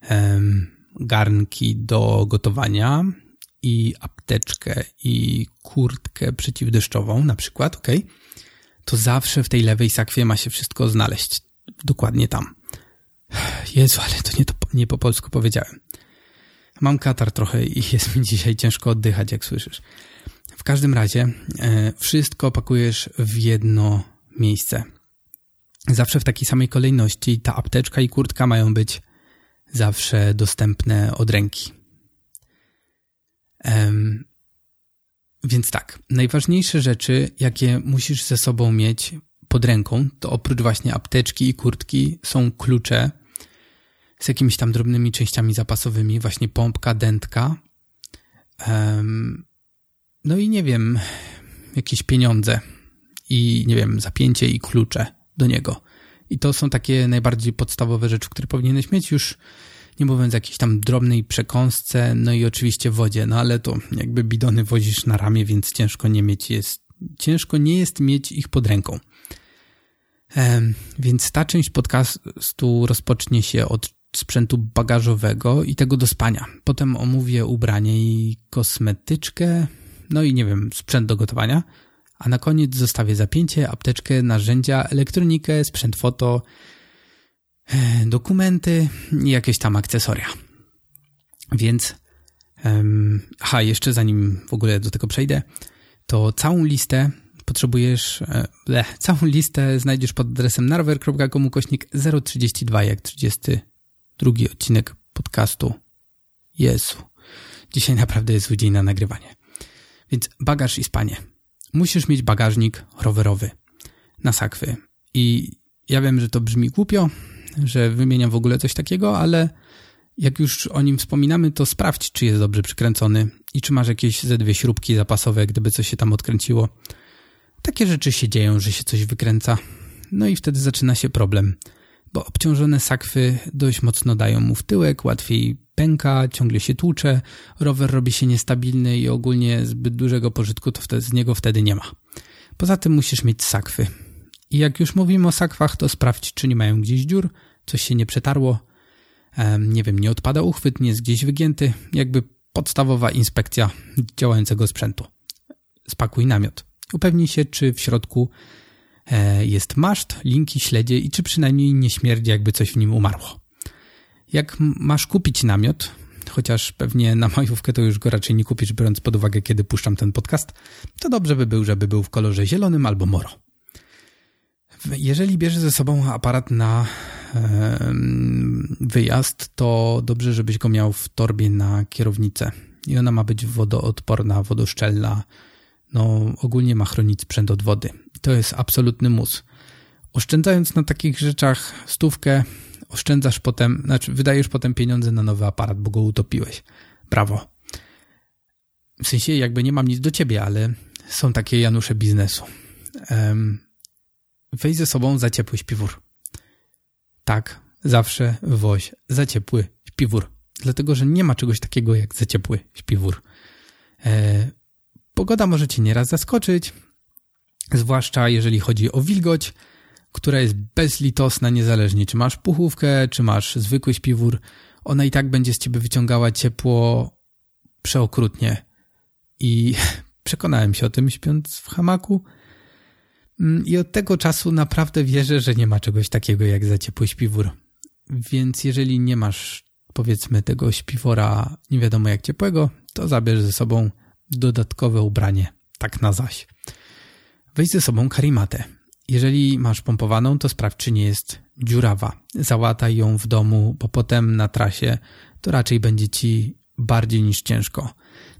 em, garnki do gotowania i apteczkę i kurtkę przeciwdeszczową na przykład, ok, to zawsze w tej lewej sakwie ma się wszystko znaleźć. Dokładnie tam. Jezu, ale to nie, to nie po polsku powiedziałem. Mam katar trochę i jest mi dzisiaj ciężko oddychać, jak słyszysz. W każdym razie e, wszystko pakujesz w jedno miejsce. Zawsze w takiej samej kolejności ta apteczka i kurtka mają być zawsze dostępne od ręki. Więc tak, najważniejsze rzeczy, jakie musisz ze sobą mieć pod ręką, to oprócz właśnie apteczki i kurtki są klucze z jakimiś tam drobnymi częściami zapasowymi, właśnie pompka, dętka. No i nie wiem, jakieś pieniądze i nie wiem, zapięcie i klucze do niego. I to są takie najbardziej podstawowe rzeczy, które powinieneś mieć już, nie mówiąc jakiejś tam drobnej przekąsce, no i oczywiście wodzie, no ale to jakby bidony wozisz na ramię, więc ciężko nie mieć jest, ciężko nie jest mieć ich pod ręką. Ehm, więc ta część podcastu rozpocznie się od sprzętu bagażowego i tego do spania. Potem omówię ubranie i kosmetyczkę, no i nie wiem, sprzęt do gotowania. A na koniec zostawię zapięcie, apteczkę, narzędzia, elektronikę, sprzęt foto, dokumenty i jakieś tam akcesoria. Więc, um, aha, jeszcze zanim w ogóle do tego przejdę, to całą listę potrzebujesz, e, le, całą listę znajdziesz pod adresem narwer.com ukośnik 032 jak 32 odcinek podcastu. Jezu. Dzisiaj naprawdę jest zły dzień na nagrywanie. Więc bagaż i spanie. Musisz mieć bagażnik rowerowy na sakwy. I ja wiem, że to brzmi głupio, że wymieniam w ogóle coś takiego, ale jak już o nim wspominamy, to sprawdź, czy jest dobrze przykręcony i czy masz jakieś ze dwie śrubki zapasowe, gdyby coś się tam odkręciło. Takie rzeczy się dzieją, że się coś wykręca. No i wtedy zaczyna się problem, bo obciążone sakwy dość mocno dają mu w tyłek, łatwiej pęka, ciągle się tłucze, rower robi się niestabilny i ogólnie zbyt dużego pożytku to wtedy, z niego wtedy nie ma. Poza tym musisz mieć sakwy. I jak już mówimy o sakwach, to sprawdź, czy nie mają gdzieś dziur, coś się nie przetarło, nie wiem, nie odpada uchwyt, nie jest gdzieś wygięty, jakby podstawowa inspekcja działającego sprzętu. Spakuj namiot. Upewnij się, czy w środku e, jest maszt, linki, śledzie i czy przynajmniej nie śmierdzi, jakby coś w nim umarło. Jak masz kupić namiot, chociaż pewnie na majówkę to już go raczej nie kupisz, biorąc pod uwagę, kiedy puszczam ten podcast, to dobrze by był, żeby był w kolorze zielonym albo moro. Jeżeli bierzesz ze sobą aparat na wyjazd, to dobrze, żebyś go miał w torbie na kierownicę. I ona ma być wodoodporna, wodoszczelna. No, ogólnie ma chronić sprzęt od wody. To jest absolutny mus. Oszczędzając na takich rzeczach stówkę, oszczędzasz potem, znaczy wydajesz potem pieniądze na nowy aparat, bo go utopiłeś. Brawo. W sensie jakby nie mam nic do ciebie, ale są takie Janusze biznesu. Um, weź ze sobą za ciepły śpiwór. Tak, zawsze woź za ciepły śpiwór. Dlatego, że nie ma czegoś takiego jak za ciepły śpiwór. E, pogoda może cię nieraz zaskoczyć, zwłaszcza jeżeli chodzi o wilgoć, która jest bezlitosna, niezależnie czy masz puchówkę, czy masz zwykły śpiwór, ona i tak będzie z ciebie wyciągała ciepło przeokrutnie. I przekonałem się o tym śpiąc w hamaku. Mm, I od tego czasu naprawdę wierzę, że nie ma czegoś takiego jak za ciepły śpiwór. Więc jeżeli nie masz, powiedzmy, tego śpiwora nie wiadomo jak ciepłego, to zabierz ze sobą dodatkowe ubranie, tak na zaś. Weź ze sobą karimatę. Jeżeli masz pompowaną, to sprawdź, czy nie jest dziurawa. Załataj ją w domu, bo potem na trasie to raczej będzie ci bardziej niż ciężko.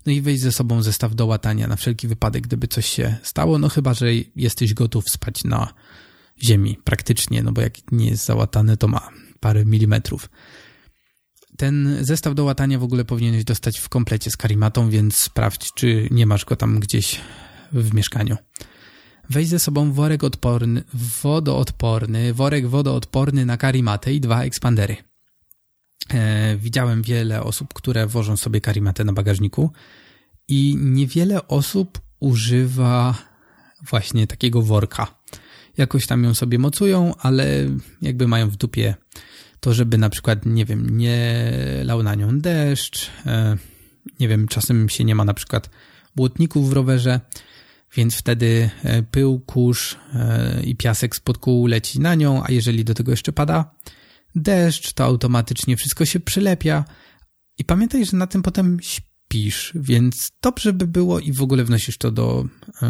No i weź ze sobą zestaw do łatania na wszelki wypadek, gdyby coś się stało, no chyba, że jesteś gotów spać na ziemi praktycznie, no bo jak nie jest załatane, to ma parę milimetrów. Ten zestaw do łatania w ogóle powinieneś dostać w komplecie z karimatą, więc sprawdź, czy nie masz go tam gdzieś w mieszkaniu. Weź ze sobą worek odporny, wodoodporny, worek wodoodporny na karimatę i dwa ekspandery. E, widziałem wiele osób, które wożą sobie karimatę na bagażniku i niewiele osób używa właśnie takiego worka. Jakoś tam ją sobie mocują, ale jakby mają w dupie to, żeby na przykład, nie wiem, nie lał na nią deszcz, e, nie wiem, czasem się nie ma na przykład błotników w rowerze, więc wtedy e, pył, kurz i piasek spod kół leci na nią, a jeżeli do tego jeszcze pada, deszcz, to automatycznie wszystko się przylepia. I pamiętaj, że na tym potem śpisz, więc dobrze by było i w ogóle wnosisz to do y,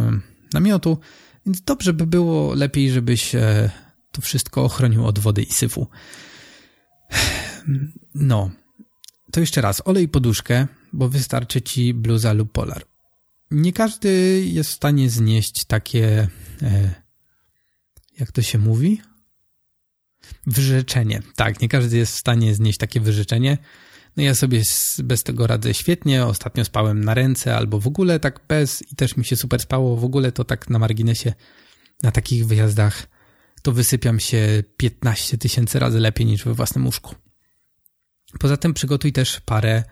namiotu, więc dobrze by było lepiej, żebyś y, to wszystko ochronił od wody i syfu. No, to jeszcze raz, olej poduszkę, bo wystarczy ci bluza lub polar. Nie każdy jest w stanie znieść takie, e, jak to się mówi? Wyrzeczenie. Tak, nie każdy jest w stanie znieść takie wyrzeczenie. No ja sobie bez tego radzę świetnie. Ostatnio spałem na ręce albo w ogóle tak bez i też mi się super spało. W ogóle to tak na marginesie na takich wyjazdach to wysypiam się 15 tysięcy razy lepiej niż we własnym łóżku. Poza tym przygotuj też parę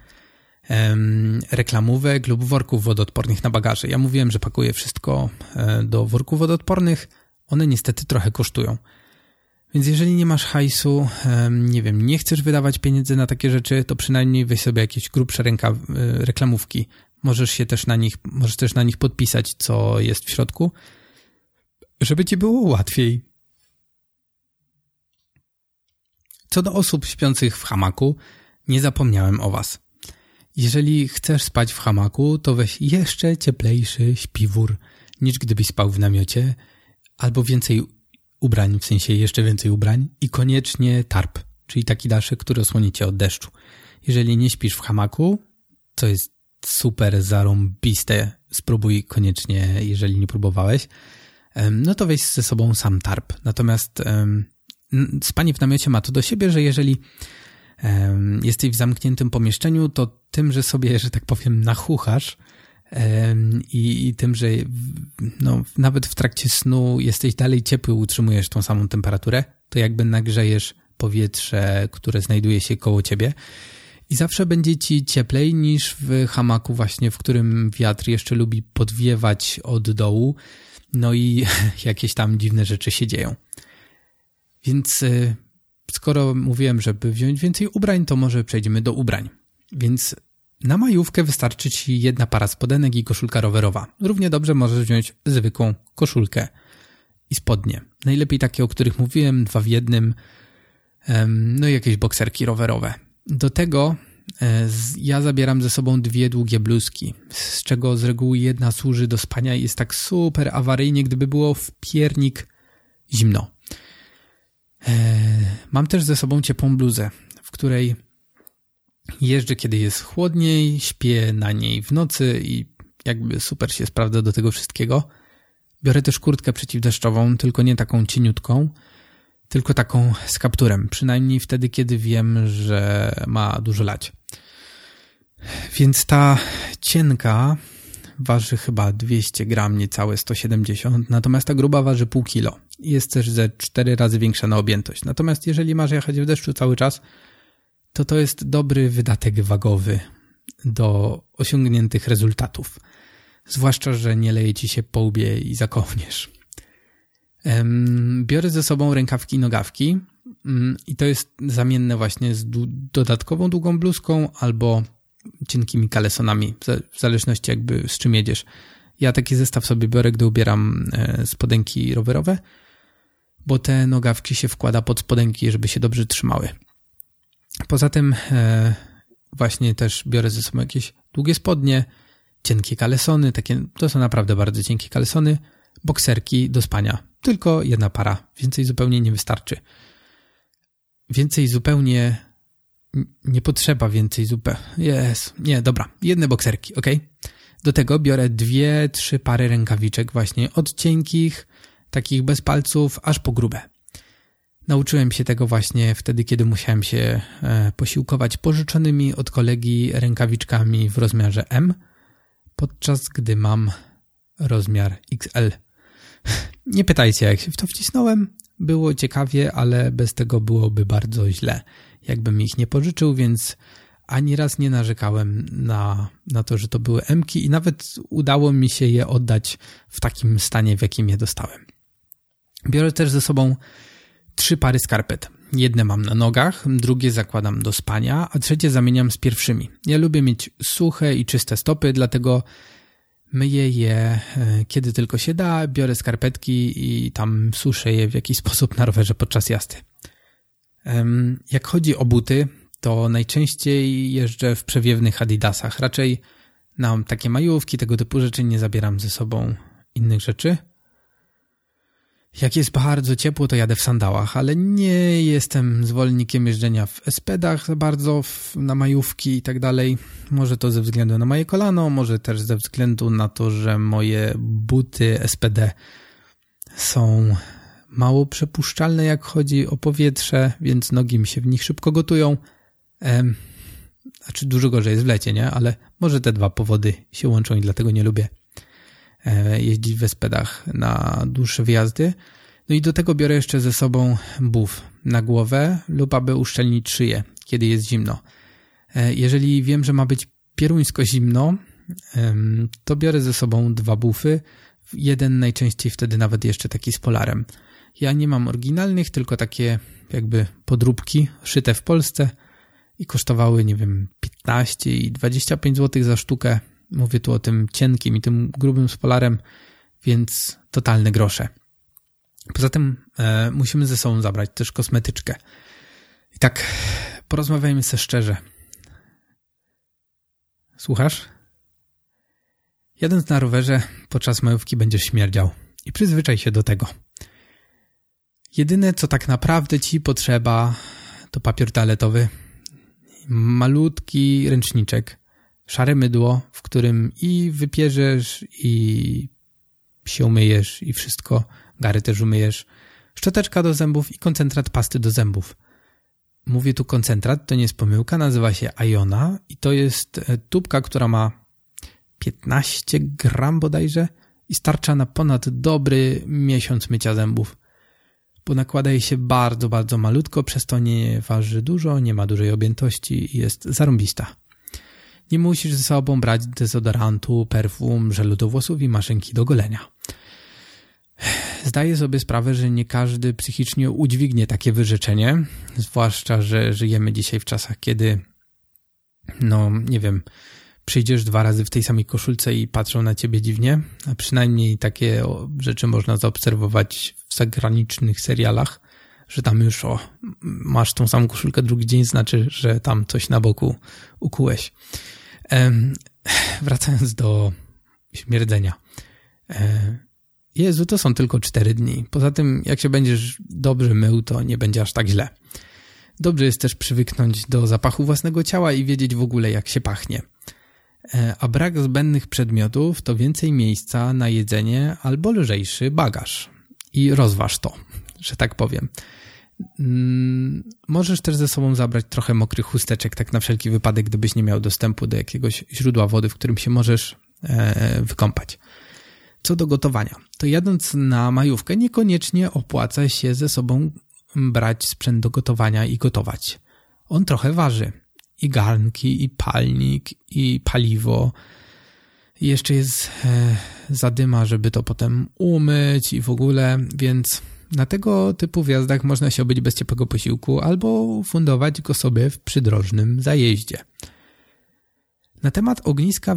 em, reklamówek lub worków wodoodpornych na bagaże. Ja mówiłem, że pakuję wszystko e, do worków wodoodpornych. One niestety trochę kosztują. Więc jeżeli nie masz hajsu, nie wiem, nie chcesz wydawać pieniędzy na takie rzeczy, to przynajmniej weź sobie jakieś grubsze ręka, e, reklamówki. Możesz się też na nich, możesz też na nich podpisać, co jest w środku, żeby ci było łatwiej. Co do osób śpiących w hamaku, nie zapomniałem o was. Jeżeli chcesz spać w hamaku, to weź jeszcze cieplejszy śpiwór niż gdybyś spał w namiocie, albo więcej ubrań, w sensie jeszcze więcej ubrań i koniecznie tarp, czyli taki daszek, który osłoni cię od deszczu. Jeżeli nie śpisz w hamaku, co jest super zarąbiste. Spróbuj koniecznie, jeżeli nie próbowałeś. No to weź ze sobą sam tarp. Natomiast spanie w namiocie ma to do siebie, że jeżeli jesteś w zamkniętym pomieszczeniu, to tym, że sobie, że tak powiem, nachuchasz i, i tym, że no, nawet w trakcie snu jesteś dalej ciepły, utrzymujesz tą samą temperaturę, to jakby nagrzejesz powietrze, które znajduje się koło ciebie i zawsze będzie ci cieplej niż w hamaku właśnie, w którym wiatr jeszcze lubi podwiewać od dołu, no i jakieś tam dziwne rzeczy się dzieją. Więc y, skoro mówiłem, żeby wziąć więcej ubrań, to może przejdziemy do ubrań. Więc na majówkę wystarczy ci jedna para spodenek i koszulka rowerowa. Równie dobrze możesz wziąć zwykłą koszulkę i spodnie. Najlepiej takie, o których mówiłem, dwa w jednym, no i jakieś bokserki rowerowe. Do tego e, ja zabieram ze sobą dwie długie bluzki, z czego z reguły jedna służy do spania i jest tak super awaryjnie, gdyby było w piernik zimno. E, mam też ze sobą ciepłą bluzę, w której jeżdżę, kiedy jest chłodniej, śpię na niej w nocy i jakby super się sprawdza do tego wszystkiego. Biorę też kurtkę przeciwdeszczową, tylko nie taką cieniutką, tylko taką z kapturem, przynajmniej wtedy, kiedy wiem, że ma dużo lać. Więc ta cienka waży chyba 200 gram, niecałe 170, natomiast ta gruba waży pół kilo. Jest też ze 4 razy większa na objętość. Natomiast jeżeli masz jechać w deszczu cały czas, to to jest dobry wydatek wagowy do osiągniętych rezultatów. Zwłaszcza, że nie leje ci się po łbie i zakołniesz. Biorę ze sobą rękawki i nogawki mm, i to jest zamienne właśnie z dodatkową długą bluzką albo cienkimi kalesonami, w zależności jakby z czym jedziesz. Ja taki zestaw sobie biorę, gdy ubieram e, spodenki rowerowe, bo te nogawki się wkłada pod spodenki, żeby się dobrze trzymały. Poza tym e, właśnie też biorę ze sobą jakieś długie spodnie, cienkie kalesony, takie, to są naprawdę bardzo cienkie kalesony, bokserki do spania. Tylko jedna para, więcej zupełnie nie wystarczy. Więcej zupełnie nie potrzeba więcej zupełnie. Jest, nie, dobra, jedne bokserki, ok? Do tego biorę dwie, trzy pary rękawiczek właśnie od cienkich, takich bez palców, aż po grube. Nauczyłem się tego właśnie wtedy, kiedy musiałem się e, posiłkować pożyczonymi od kolegi rękawiczkami w rozmiarze M, podczas gdy mam rozmiar XL. Nie pytajcie, jak się w to wcisnąłem. Było ciekawie, ale bez tego byłoby bardzo źle, jakbym ich nie pożyczył, więc ani raz nie narzekałem na, na to, że to były Mki i nawet udało mi się je oddać w takim stanie, w jakim je dostałem. Biorę też ze sobą trzy pary skarpet. Jedne mam na nogach, drugie zakładam do spania, a trzecie zamieniam z pierwszymi. Ja lubię mieć suche i czyste stopy, dlatego myję je e, kiedy tylko się da, biorę skarpetki i tam suszę je w jakiś sposób na rowerze podczas jazdy. Jak chodzi o buty, to najczęściej jeżdżę w przewiewnych adidasach. Raczej na takie majówki, tego typu rzeczy nie zabieram ze sobą innych rzeczy. Jak jest bardzo ciepło, to jadę w sandałach, ale nie jestem zwolennikiem jeżdżenia w espedach bardzo, w, na majówki i tak dalej. Może to ze względu na moje kolano, może też ze względu na to, że moje buty SPD są mało przepuszczalne, jak chodzi o powietrze, więc nogi mi się w nich szybko gotują. Ehm, znaczy dużo gorzej jest w lecie, nie? Ale może te dwa powody się łączą i dlatego nie lubię jeździć w espedach na dłuższe wyjazdy. No i do tego biorę jeszcze ze sobą buf na głowę lub aby uszczelnić szyję, kiedy jest zimno. E, jeżeli wiem, że ma być pieruńsko zimno, to biorę ze sobą dwa bufy, jeden najczęściej wtedy nawet jeszcze taki z polarem. Ja nie mam oryginalnych, tylko takie jakby podróbki szyte w Polsce i kosztowały, nie wiem, 15 i 25 zł za sztukę. Mówię tu o tym cienkim i tym grubym spolarem, więc totalne grosze. Poza tym e, musimy ze sobą zabrać też kosmetyczkę. I tak porozmawiajmy sobie szczerze. Słuchasz? Jadąc na rowerze podczas majówki będziesz śmierdział i przyzwyczaj się do tego. Jedyne, co tak naprawdę ci potrzeba, to papier toaletowy, malutki ręczniczek Szare mydło, w którym i wypierzesz, i się umyjesz, i wszystko. Gary też umyjesz. Szczoteczka do zębów i koncentrat pasty do zębów. Mówię tu koncentrat, to nie jest pomyłka, nazywa się Iona i to jest e, tubka, która ma 15 gram bodajże i starcza na ponad dobry miesiąc mycia zębów. Bo nakłada jej się bardzo, bardzo malutko, przez to nie waży dużo, nie ma dużej objętości i jest zarąbista. Nie musisz ze sobą brać dezodorantu, perfum, żelu do włosów i maszynki do golenia. Zdaję sobie sprawę, że nie każdy psychicznie udźwignie takie wyrzeczenie, zwłaszcza, że żyjemy dzisiaj w czasach, kiedy, no nie wiem, przyjdziesz dwa razy w tej samej koszulce i patrzą na ciebie dziwnie, a przynajmniej takie rzeczy można zaobserwować w zagranicznych serialach, że tam już o, masz tą samą koszulkę drugi dzień, znaczy, że tam coś na boku ukułeś. Wracając do śmierdzenia. Jezu, to są tylko cztery dni. Poza tym, jak się będziesz dobrze mył, to nie będzie aż tak źle. Dobrze jest też przywyknąć do zapachu własnego ciała i wiedzieć w ogóle, jak się pachnie. E, a brak zbędnych przedmiotów to więcej miejsca na jedzenie albo lżejszy bagaż. I rozważ to, że tak powiem. Mm, możesz też ze sobą zabrać trochę mokrych chusteczek, tak na wszelki wypadek, gdybyś nie miał dostępu do jakiegoś źródła wody, w którym się możesz e, wykąpać. Co do gotowania, to jadąc na majówkę niekoniecznie opłaca się ze sobą brać sprzęt do gotowania i gotować. On trochę waży. I garnki, i palnik, i paliwo. I jeszcze jest e, zadyma, żeby to potem umyć i w ogóle, więc na tego typu wjazdach można się obyć bez ciepłego posiłku albo fundować go sobie w przydrożnym zajeździe. Na temat ogniska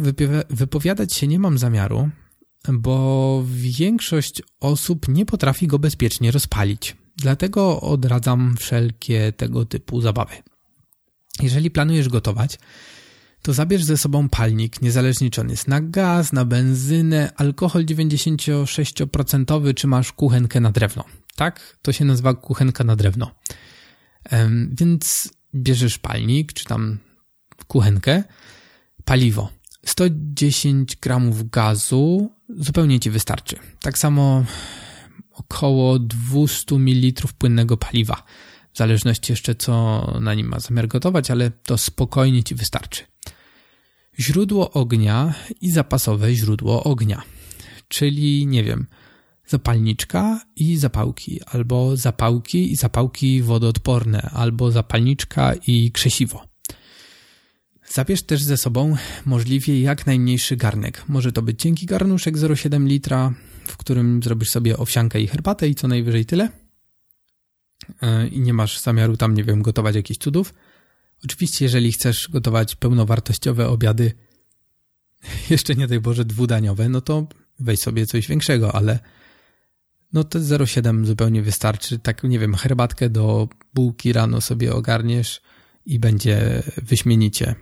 wypowiadać się nie mam zamiaru, bo większość osób nie potrafi go bezpiecznie rozpalić. Dlatego odradzam wszelkie tego typu zabawy. Jeżeli planujesz gotować, to zabierz ze sobą palnik, niezależnie czy on jest na gaz, na benzynę, alkohol 96% czy masz kuchenkę na drewno. Tak? To się nazywa kuchenka na drewno. Więc bierzesz palnik, czy tam kuchenkę, paliwo. 110 gramów gazu zupełnie ci wystarczy. Tak samo około 200 ml płynnego paliwa. W zależności jeszcze co na nim ma zamiar gotować, ale to spokojnie ci wystarczy. Źródło ognia i zapasowe źródło ognia. Czyli, nie wiem, zapalniczka i zapałki, albo zapałki i zapałki wodoodporne, albo zapalniczka i krzesiwo. Zabierz też ze sobą możliwie jak najmniejszy garnek. Może to być cienki garnuszek 0,7 litra, w którym zrobisz sobie owsiankę i herbatę i co najwyżej tyle. E, I nie masz zamiaru tam, nie wiem, gotować jakichś cudów. Oczywiście, jeżeli chcesz gotować pełnowartościowe obiady, jeszcze nie daj Boże dwudaniowe, no to weź sobie coś większego, ale no to 0,7 zupełnie wystarczy. Tak, nie wiem, herbatkę do bułki rano sobie ogarniesz i będzie wyśmienicie.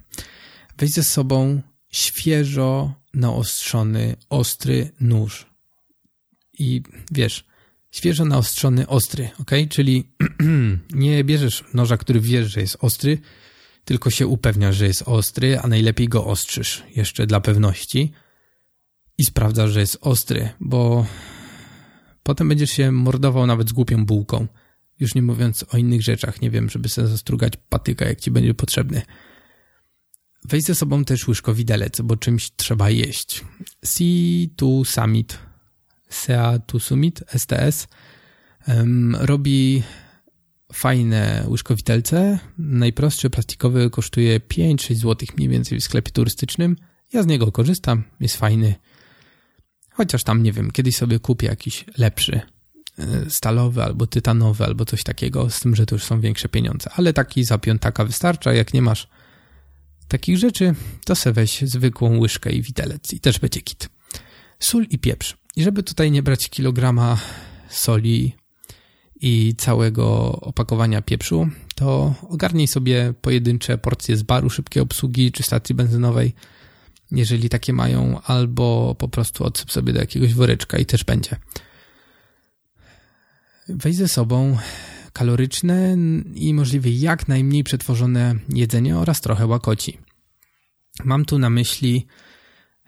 Weź ze sobą świeżo naostrzony, ostry nóż. I wiesz, świeżo naostrzony, ostry, ok? Czyli nie bierzesz noża, który wiesz, że jest ostry, tylko się upewniasz, że jest ostry, a najlepiej go ostrzysz jeszcze dla pewności i sprawdzasz, że jest ostry, bo potem będziesz się mordował nawet z głupią bułką. Już nie mówiąc o innych rzeczach, nie wiem, żeby sobie zastrugać patyka, jak ci będzie potrzebny. Weź ze sobą też łyżko widelec, bo czymś trzeba jeść. Sea to Summit, Sea to Summit, STS, um, robi fajne łyżko widelce. Najprostszy plastikowy kosztuje 5-6 zł mniej więcej w sklepie turystycznym. Ja z niego korzystam, jest fajny. Chociaż tam, nie wiem, kiedyś sobie kupię jakiś lepszy. E, stalowy albo tytanowy, albo coś takiego, z tym, że to już są większe pieniądze. Ale taki za piątaka wystarcza. Jak nie masz takich rzeczy, to se weź zwykłą łyżkę i widelec i też będzie kit. Sól i pieprz. I żeby tutaj nie brać kilograma soli i całego opakowania pieprzu, to ogarnij sobie pojedyncze porcje z baru szybkiej obsługi czy stacji benzynowej, jeżeli takie mają, albo po prostu odsyp sobie do jakiegoś woreczka i też będzie weź ze sobą kaloryczne i możliwie jak najmniej przetworzone jedzenie oraz trochę łakoci. Mam tu na myśli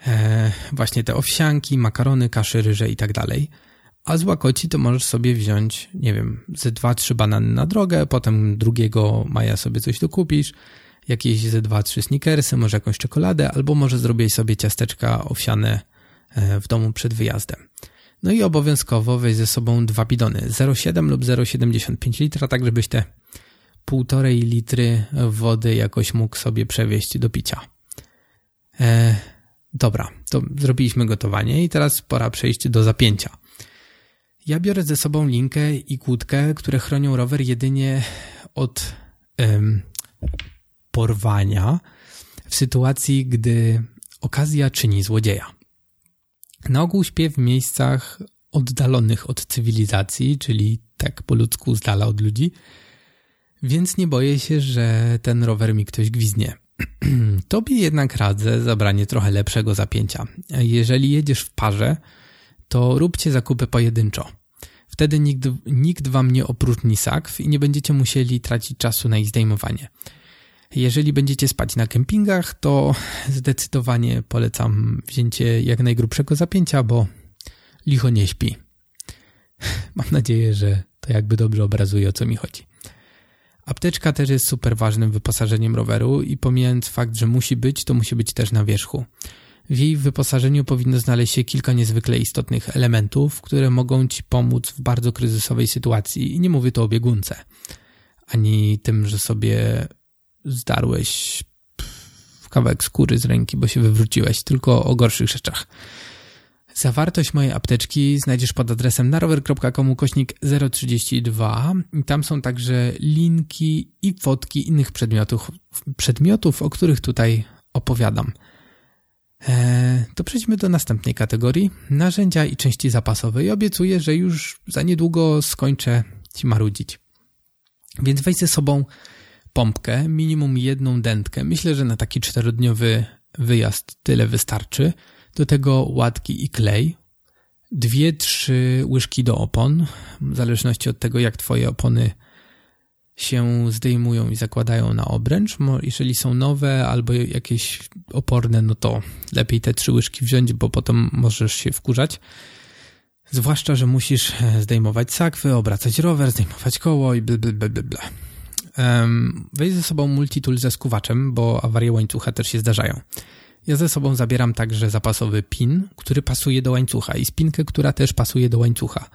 e, właśnie te owsianki, makarony, kaszy, ryże i tak dalej. A z łakoci to możesz sobie wziąć, nie wiem, ze dwa, trzy banany na drogę, potem drugiego maja sobie coś dokupisz, jakieś ze dwa, trzy sneakersy, może jakąś czekoladę, albo może zrobić sobie ciasteczka owsiane e, w domu przed wyjazdem. No i obowiązkowo weź ze sobą dwa bidony 0,7 lub 0,75 litra, tak żebyś te półtorej litry wody jakoś mógł sobie przewieźć do picia. E, dobra, to zrobiliśmy gotowanie i teraz pora przejść do zapięcia. Ja biorę ze sobą linkę i kłódkę, które chronią rower jedynie od em, porwania w sytuacji, gdy okazja czyni złodzieja. Na ogół śpię w miejscach oddalonych od cywilizacji, czyli tak po ludzku z dala od ludzi, więc nie boję się, że ten rower mi ktoś gwiznie. Tobie jednak radzę zabranie trochę lepszego zapięcia. Jeżeli jedziesz w parze, to róbcie zakupy pojedynczo. Wtedy nikt, nikt wam nie opróżni sakw i nie będziecie musieli tracić czasu na ich zdejmowanie. Jeżeli będziecie spać na kempingach, to zdecydowanie polecam wzięcie jak najgrubszego zapięcia, bo licho nie śpi. Mam nadzieję, że to jakby dobrze obrazuje o co mi chodzi. Apteczka też jest super ważnym wyposażeniem roweru i pomijając fakt, że musi być, to musi być też na wierzchu. W jej wyposażeniu powinno znaleźć się kilka niezwykle istotnych elementów, które mogą Ci pomóc w bardzo kryzysowej sytuacji. I nie mówię tu o biegunce, ani tym, że sobie zdarłeś kawałek skóry z ręki, bo się wywróciłeś, tylko o gorszych rzeczach. Zawartość mojej apteczki znajdziesz pod adresem narower.com kośnik 032. Tam są także linki i fotki innych przedmiotów, przedmiotów o których tutaj opowiadam. Eee, to przejdźmy do następnej kategorii. Narzędzia i części zapasowe. I obiecuję, że już za niedługo skończę Ci marudzić. Więc weź ze sobą pompkę, minimum jedną dętkę. Myślę, że na taki czterodniowy wyjazd tyle wystarczy. Do tego łatki i klej. Dwie, trzy łyżki do opon, w zależności od tego, jak Twoje opony się zdejmują i zakładają na obręcz. Jeżeli są nowe albo jakieś oporne, no to lepiej te trzy łyżki wziąć, bo potem możesz się wkurzać. Zwłaszcza, że musisz e, zdejmować sakwy, obracać rower, zdejmować koło i bla bla bla bla. Um, weź ze sobą multitool ze skuwaczem, bo awarie łańcucha też się zdarzają. Ja ze sobą zabieram także zapasowy pin, który pasuje do łańcucha i spinkę, która też pasuje do łańcucha.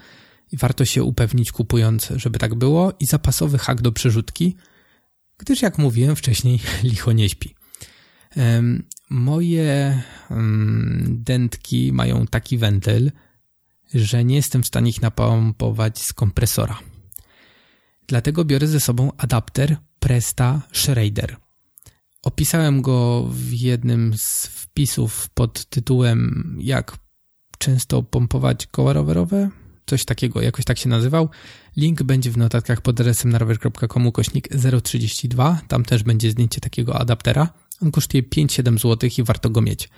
I warto się upewnić kupując, żeby tak było i zapasowy hak do przerzutki, gdyż jak mówiłem wcześniej, licho nie śpi. Um, moje um, dętki mają taki wentyl, że nie jestem w stanie ich napompować z kompresora. Dlatego biorę ze sobą adapter Presta Schrader. Opisałem go w jednym z wpisów pod tytułem Jak często pompować koła rowerowe? Coś takiego, jakoś tak się nazywał. Link będzie w notatkach pod adresem narower.com kośnik 032. Tam też będzie zdjęcie takiego adaptera. On kosztuje 5-7 zł i warto go mieć.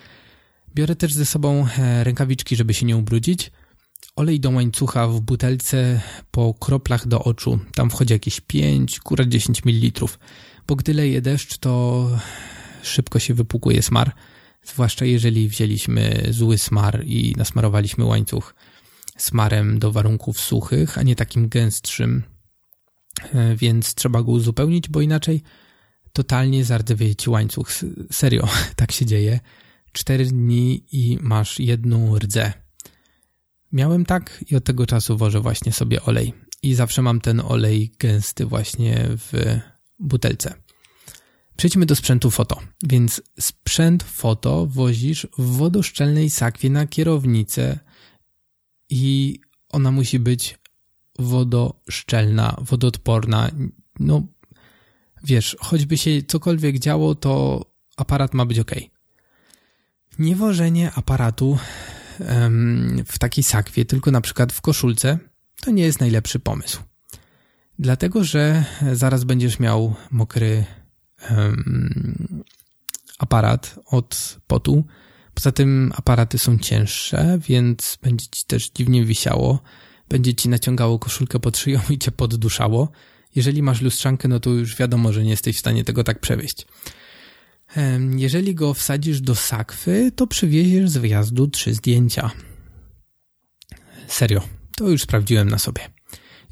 Biorę też ze sobą e, rękawiczki, żeby się nie ubrudzić olej do łańcucha w butelce po kroplach do oczu. Tam wchodzi jakieś 5, kura 10 ml. Bo gdy leje deszcz, to szybko się wypłukuje smar. Zwłaszcza jeżeli wzięliśmy zły smar i nasmarowaliśmy łańcuch smarem do warunków suchych, a nie takim gęstszym. E, więc trzeba go uzupełnić, bo inaczej totalnie zardzewie ci łańcuch. Serio, tak się dzieje. Cztery dni i masz jedną rdzę. Miałem tak i od tego czasu wożę właśnie sobie olej. I zawsze mam ten olej gęsty właśnie w butelce. Przejdźmy do sprzętu foto. Więc sprzęt foto wozisz w wodoszczelnej sakwie na kierownicę i ona musi być wodoszczelna, wodoodporna. No, wiesz, choćby się cokolwiek działo, to aparat ma być ok. Niewożenie aparatu w takiej sakwie, tylko na przykład w koszulce, to nie jest najlepszy pomysł. Dlatego, że zaraz będziesz miał mokry um, aparat od potu. Poza tym aparaty są cięższe, więc będzie ci też dziwnie wisiało. Będzie ci naciągało koszulkę pod szyją i cię podduszało. Jeżeli masz lustrzankę, no to już wiadomo, że nie jesteś w stanie tego tak przewieźć. Jeżeli go wsadzisz do sakwy, to przywieziesz z wyjazdu trzy zdjęcia. Serio, to już sprawdziłem na sobie.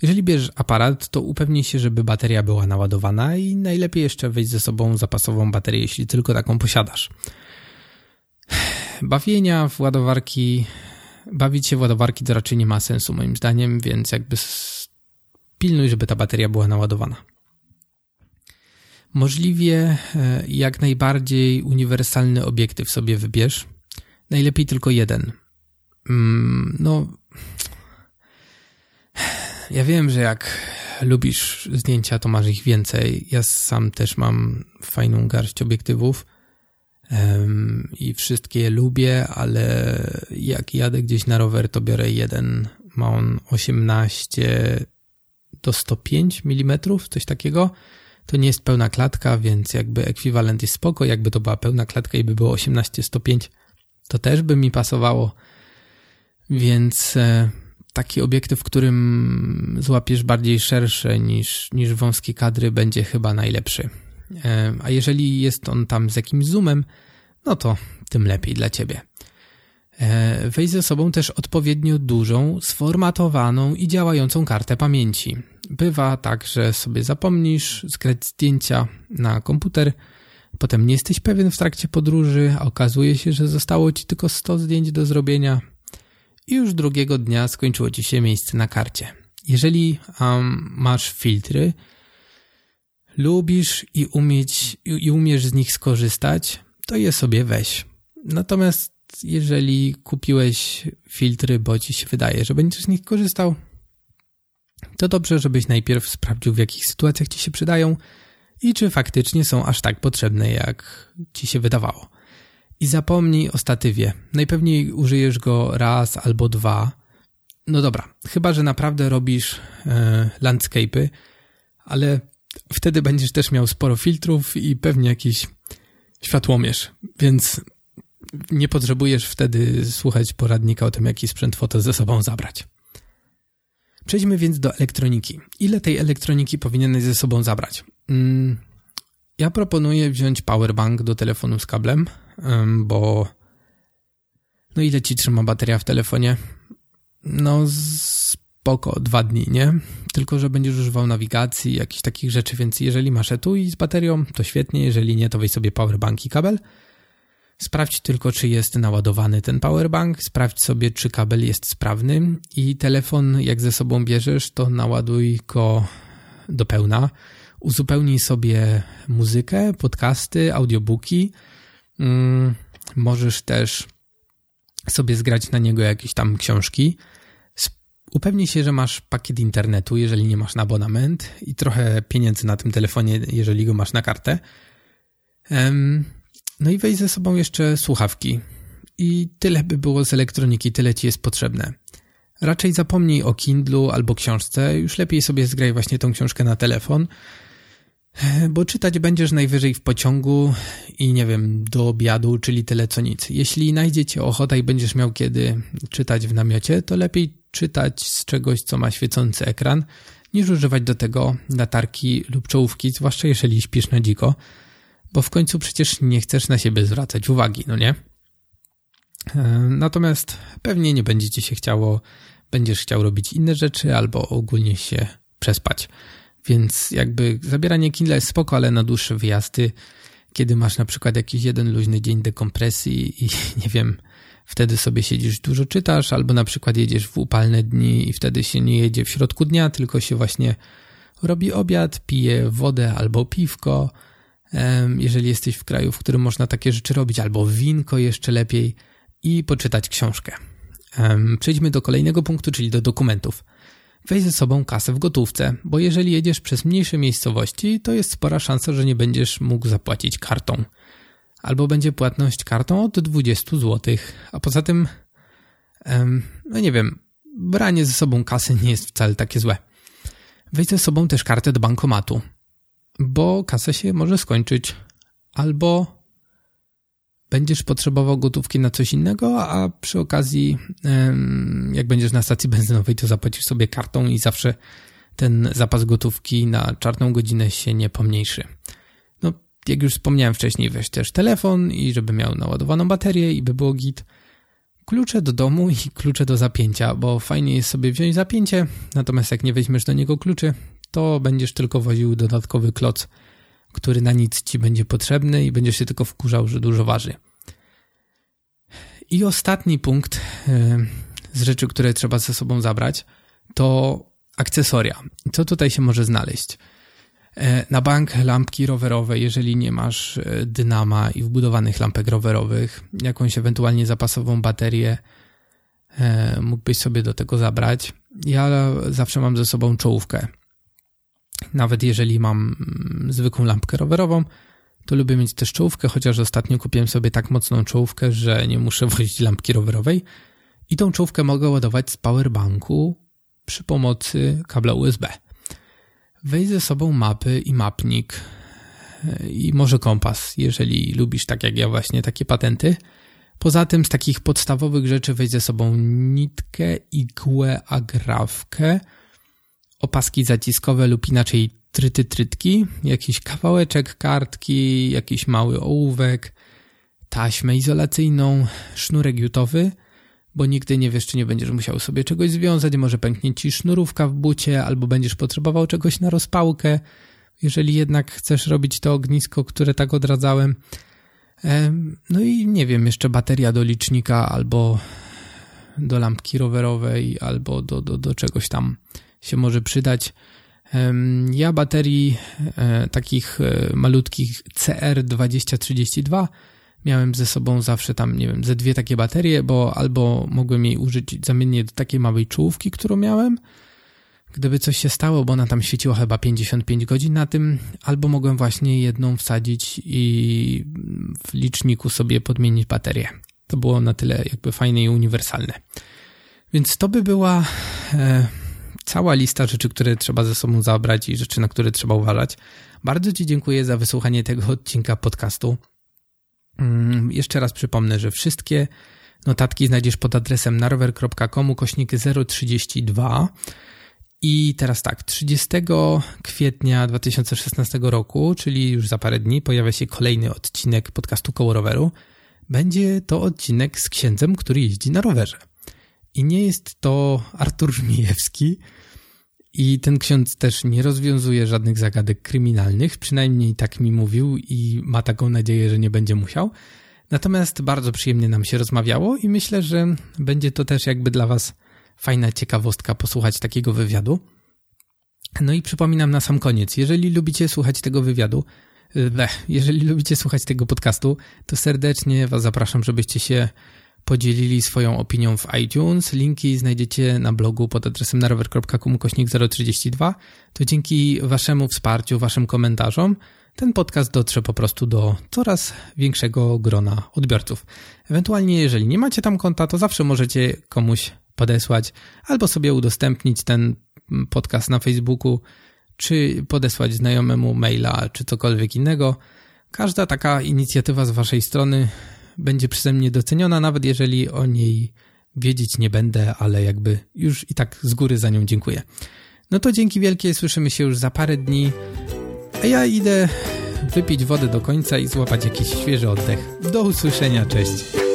Jeżeli bierzesz aparat, to upewnij się, żeby bateria była naładowana i najlepiej jeszcze weź ze sobą zapasową baterię, jeśli tylko taką posiadasz. Bawienia w ładowarki, bawić się w ładowarki to raczej nie ma sensu moim zdaniem, więc jakby pilnuj, żeby ta bateria była naładowana. Możliwie e, jak najbardziej uniwersalny obiektyw sobie wybierz. Najlepiej tylko jeden. Mm, no, ja wiem, że jak lubisz zdjęcia, to masz ich więcej. Ja sam też mam fajną garść obiektywów i wszystkie je lubię, ale jak jadę gdzieś na rower, to biorę jeden. Ma on 18 do 105 mm, coś takiego. To nie jest pełna klatka, więc jakby ekwiwalent jest spoko. Jakby to była pełna klatka i by było 18-105, to też by mi pasowało. Więc e, taki obiektyw, w którym złapiesz bardziej szersze niż, niż wąskie kadry, będzie chyba najlepszy. E, a jeżeli jest on tam z jakimś zoomem, no to tym lepiej dla ciebie. E, weź ze sobą też odpowiednio dużą, sformatowaną i działającą kartę pamięci. Bywa tak, że sobie zapomnisz zgrać zdjęcia na komputer, potem nie jesteś pewien w trakcie podróży, a okazuje się, że zostało ci tylko 100 zdjęć do zrobienia i już drugiego dnia skończyło ci się miejsce na karcie. Jeżeli um, masz filtry, lubisz i, umieć, i umiesz z nich skorzystać, to je sobie weź. Natomiast jeżeli kupiłeś filtry, bo ci się wydaje, że będziesz z nich korzystał, to dobrze, żebyś najpierw sprawdził, w jakich sytuacjach ci się przydają i czy faktycznie są aż tak potrzebne, jak ci się wydawało. I zapomnij o statywie. Najpewniej użyjesz go raz albo dwa. No dobra, chyba że naprawdę robisz e, landscape'y, ale wtedy będziesz też miał sporo filtrów i pewnie jakiś światłomierz, więc nie potrzebujesz wtedy słuchać poradnika o tym, jaki sprzęt foto ze sobą zabrać. Przejdźmy więc do elektroniki. Ile tej elektroniki powinieneś ze sobą zabrać? Mm, ja proponuję wziąć powerbank do telefonu z kablem, bo no ile ci trzyma bateria w telefonie? No spoko, dwa dni, nie? Tylko, że będziesz używał nawigacji, jakichś takich rzeczy, więc jeżeli masz etui z baterią, to świetnie, jeżeli nie, to weź sobie powerbank i kabel. Sprawdź tylko, czy jest naładowany ten powerbank, sprawdź sobie, czy kabel jest sprawny i telefon, jak ze sobą bierzesz, to naładuj go do pełna. Uzupełnij sobie muzykę, podcasty, audiobooki. Mm, możesz też sobie zgrać na niego jakieś tam książki. Upewnij się, że masz pakiet internetu, jeżeli nie masz na abonament i trochę pieniędzy na tym telefonie, jeżeli go masz na kartę. No i weź ze sobą jeszcze słuchawki. I tyle by było z elektroniki, tyle ci jest potrzebne. Raczej zapomnij o Kindlu albo książce, już lepiej sobie zgraj właśnie tą książkę na telefon, bo czytać będziesz najwyżej w pociągu i nie wiem, do obiadu, czyli tyle co nic. Jeśli znajdziecie ochota i będziesz miał kiedy czytać w namiocie, to lepiej czytać z czegoś, co ma świecący ekran, niż używać do tego latarki lub czołówki, zwłaszcza jeżeli śpisz na dziko bo w końcu przecież nie chcesz na siebie zwracać uwagi, no nie? E, natomiast pewnie nie będzie ci się chciało, będziesz chciał robić inne rzeczy albo ogólnie się przespać. Więc jakby zabieranie Kindle jest spoko, ale na dłuższe wyjazdy, kiedy masz na przykład jakiś jeden luźny dzień dekompresji i nie wiem, wtedy sobie siedzisz, dużo czytasz, albo na przykład jedziesz w upalne dni i wtedy się nie jedzie w środku dnia, tylko się właśnie robi obiad, pije wodę albo piwko, jeżeli jesteś w kraju, w którym można takie rzeczy robić, albo winko jeszcze lepiej i poczytać książkę. Przejdźmy do kolejnego punktu, czyli do dokumentów. Weź ze sobą kasę w gotówce, bo jeżeli jedziesz przez mniejsze miejscowości, to jest spora szansa, że nie będziesz mógł zapłacić kartą. Albo będzie płatność kartą od 20 zł, a poza tym, no nie wiem, branie ze sobą kasy nie jest wcale takie złe. Weź ze sobą też kartę do bankomatu bo kasa się może skończyć, albo będziesz potrzebował gotówki na coś innego, a przy okazji, jak będziesz na stacji benzynowej, to zapłacisz sobie kartą i zawsze ten zapas gotówki na czarną godzinę się nie pomniejszy. No, jak już wspomniałem wcześniej, weź też telefon i żeby miał naładowaną baterię i by było git. Klucze do domu i klucze do zapięcia, bo fajnie jest sobie wziąć zapięcie, natomiast jak nie weźmiesz do niego kluczy, to będziesz tylko woził dodatkowy kloc, który na nic ci będzie potrzebny i będziesz się tylko wkurzał, że dużo waży. I ostatni punkt e, z rzeczy, które trzeba ze sobą zabrać, to akcesoria. Co tutaj się może znaleźć? E, na bank lampki rowerowe, jeżeli nie masz e, dynama i wbudowanych lampek rowerowych, jakąś ewentualnie zapasową baterię mógłbyś sobie do tego zabrać. Ja zawsze mam ze sobą czołówkę. Nawet jeżeli mam mm, zwykłą lampkę rowerową, to lubię mieć też czołówkę, chociaż ostatnio kupiłem sobie tak mocną czołówkę, że nie muszę wozić lampki rowerowej. I tą czołówkę mogę ładować z powerbanku przy pomocy kabla USB. Weź ze sobą mapy i mapnik e, i może kompas, jeżeli lubisz tak jak ja właśnie takie patenty. Poza tym z takich podstawowych rzeczy weź ze sobą nitkę, igłę, agrafkę, opaski zaciskowe lub inaczej tryty trytki, jakiś kawałeczek kartki, jakiś mały ołówek, taśmę izolacyjną, sznurek jutowy, bo nigdy nie wiesz, czy nie będziesz musiał sobie czegoś związać, może pęknie ci sznurówka w bucie, albo będziesz potrzebował czegoś na rozpałkę, jeżeli jednak chcesz robić to ognisko, które tak odradzałem. No i nie wiem, jeszcze bateria do licznika, albo do lampki rowerowej, albo do, do, do czegoś tam się może przydać. Ja baterii e, takich e, malutkich CR2032 miałem ze sobą zawsze tam, nie wiem, ze dwie takie baterie, bo albo mogłem jej użyć zamiennie do takiej małej czołówki, którą miałem, gdyby coś się stało, bo ona tam świeciła chyba 55 godzin na tym, albo mogłem właśnie jedną wsadzić i w liczniku sobie podmienić baterię. To było na tyle jakby fajne i uniwersalne. Więc to by była e, cała lista rzeczy, które trzeba ze sobą zabrać i rzeczy, na które trzeba uważać. Bardzo Ci dziękuję za wysłuchanie tego odcinka podcastu. Mm, jeszcze raz przypomnę, że wszystkie notatki znajdziesz pod adresem narwer.com kośnik 032 i teraz tak, 30 kwietnia 2016 roku, czyli już za parę dni, pojawia się kolejny odcinek podcastu Koło Roweru. Będzie to odcinek z księdzem, który jeździ na rowerze. I nie jest to Artur Żmijewski. I ten ksiądz też nie rozwiązuje żadnych zagadek kryminalnych, przynajmniej tak mi mówił i ma taką nadzieję, że nie będzie musiał. Natomiast bardzo przyjemnie nam się rozmawiało i myślę, że będzie to też jakby dla Was fajna ciekawostka posłuchać takiego wywiadu. No i przypominam na sam koniec, jeżeli lubicie słuchać tego wywiadu, jeżeli lubicie słuchać tego podcastu, to serdecznie Was zapraszam, żebyście się podzielili swoją opinią w iTunes. Linki znajdziecie na blogu pod adresem narower.com kośnik 032. To dzięki waszemu wsparciu, waszym komentarzom ten podcast dotrze po prostu do coraz większego grona odbiorców. Ewentualnie, jeżeli nie macie tam konta, to zawsze możecie komuś podesłać albo sobie udostępnić ten podcast na Facebooku, czy podesłać znajomemu maila, czy cokolwiek innego. Każda taka inicjatywa z waszej strony będzie przeze mnie doceniona, nawet jeżeli o niej wiedzieć nie będę, ale jakby już i tak z góry za nią dziękuję. No to dzięki wielkie, słyszymy się już za parę dni, a ja idę wypić wodę do końca i złapać jakiś świeży oddech. Do usłyszenia, cześć!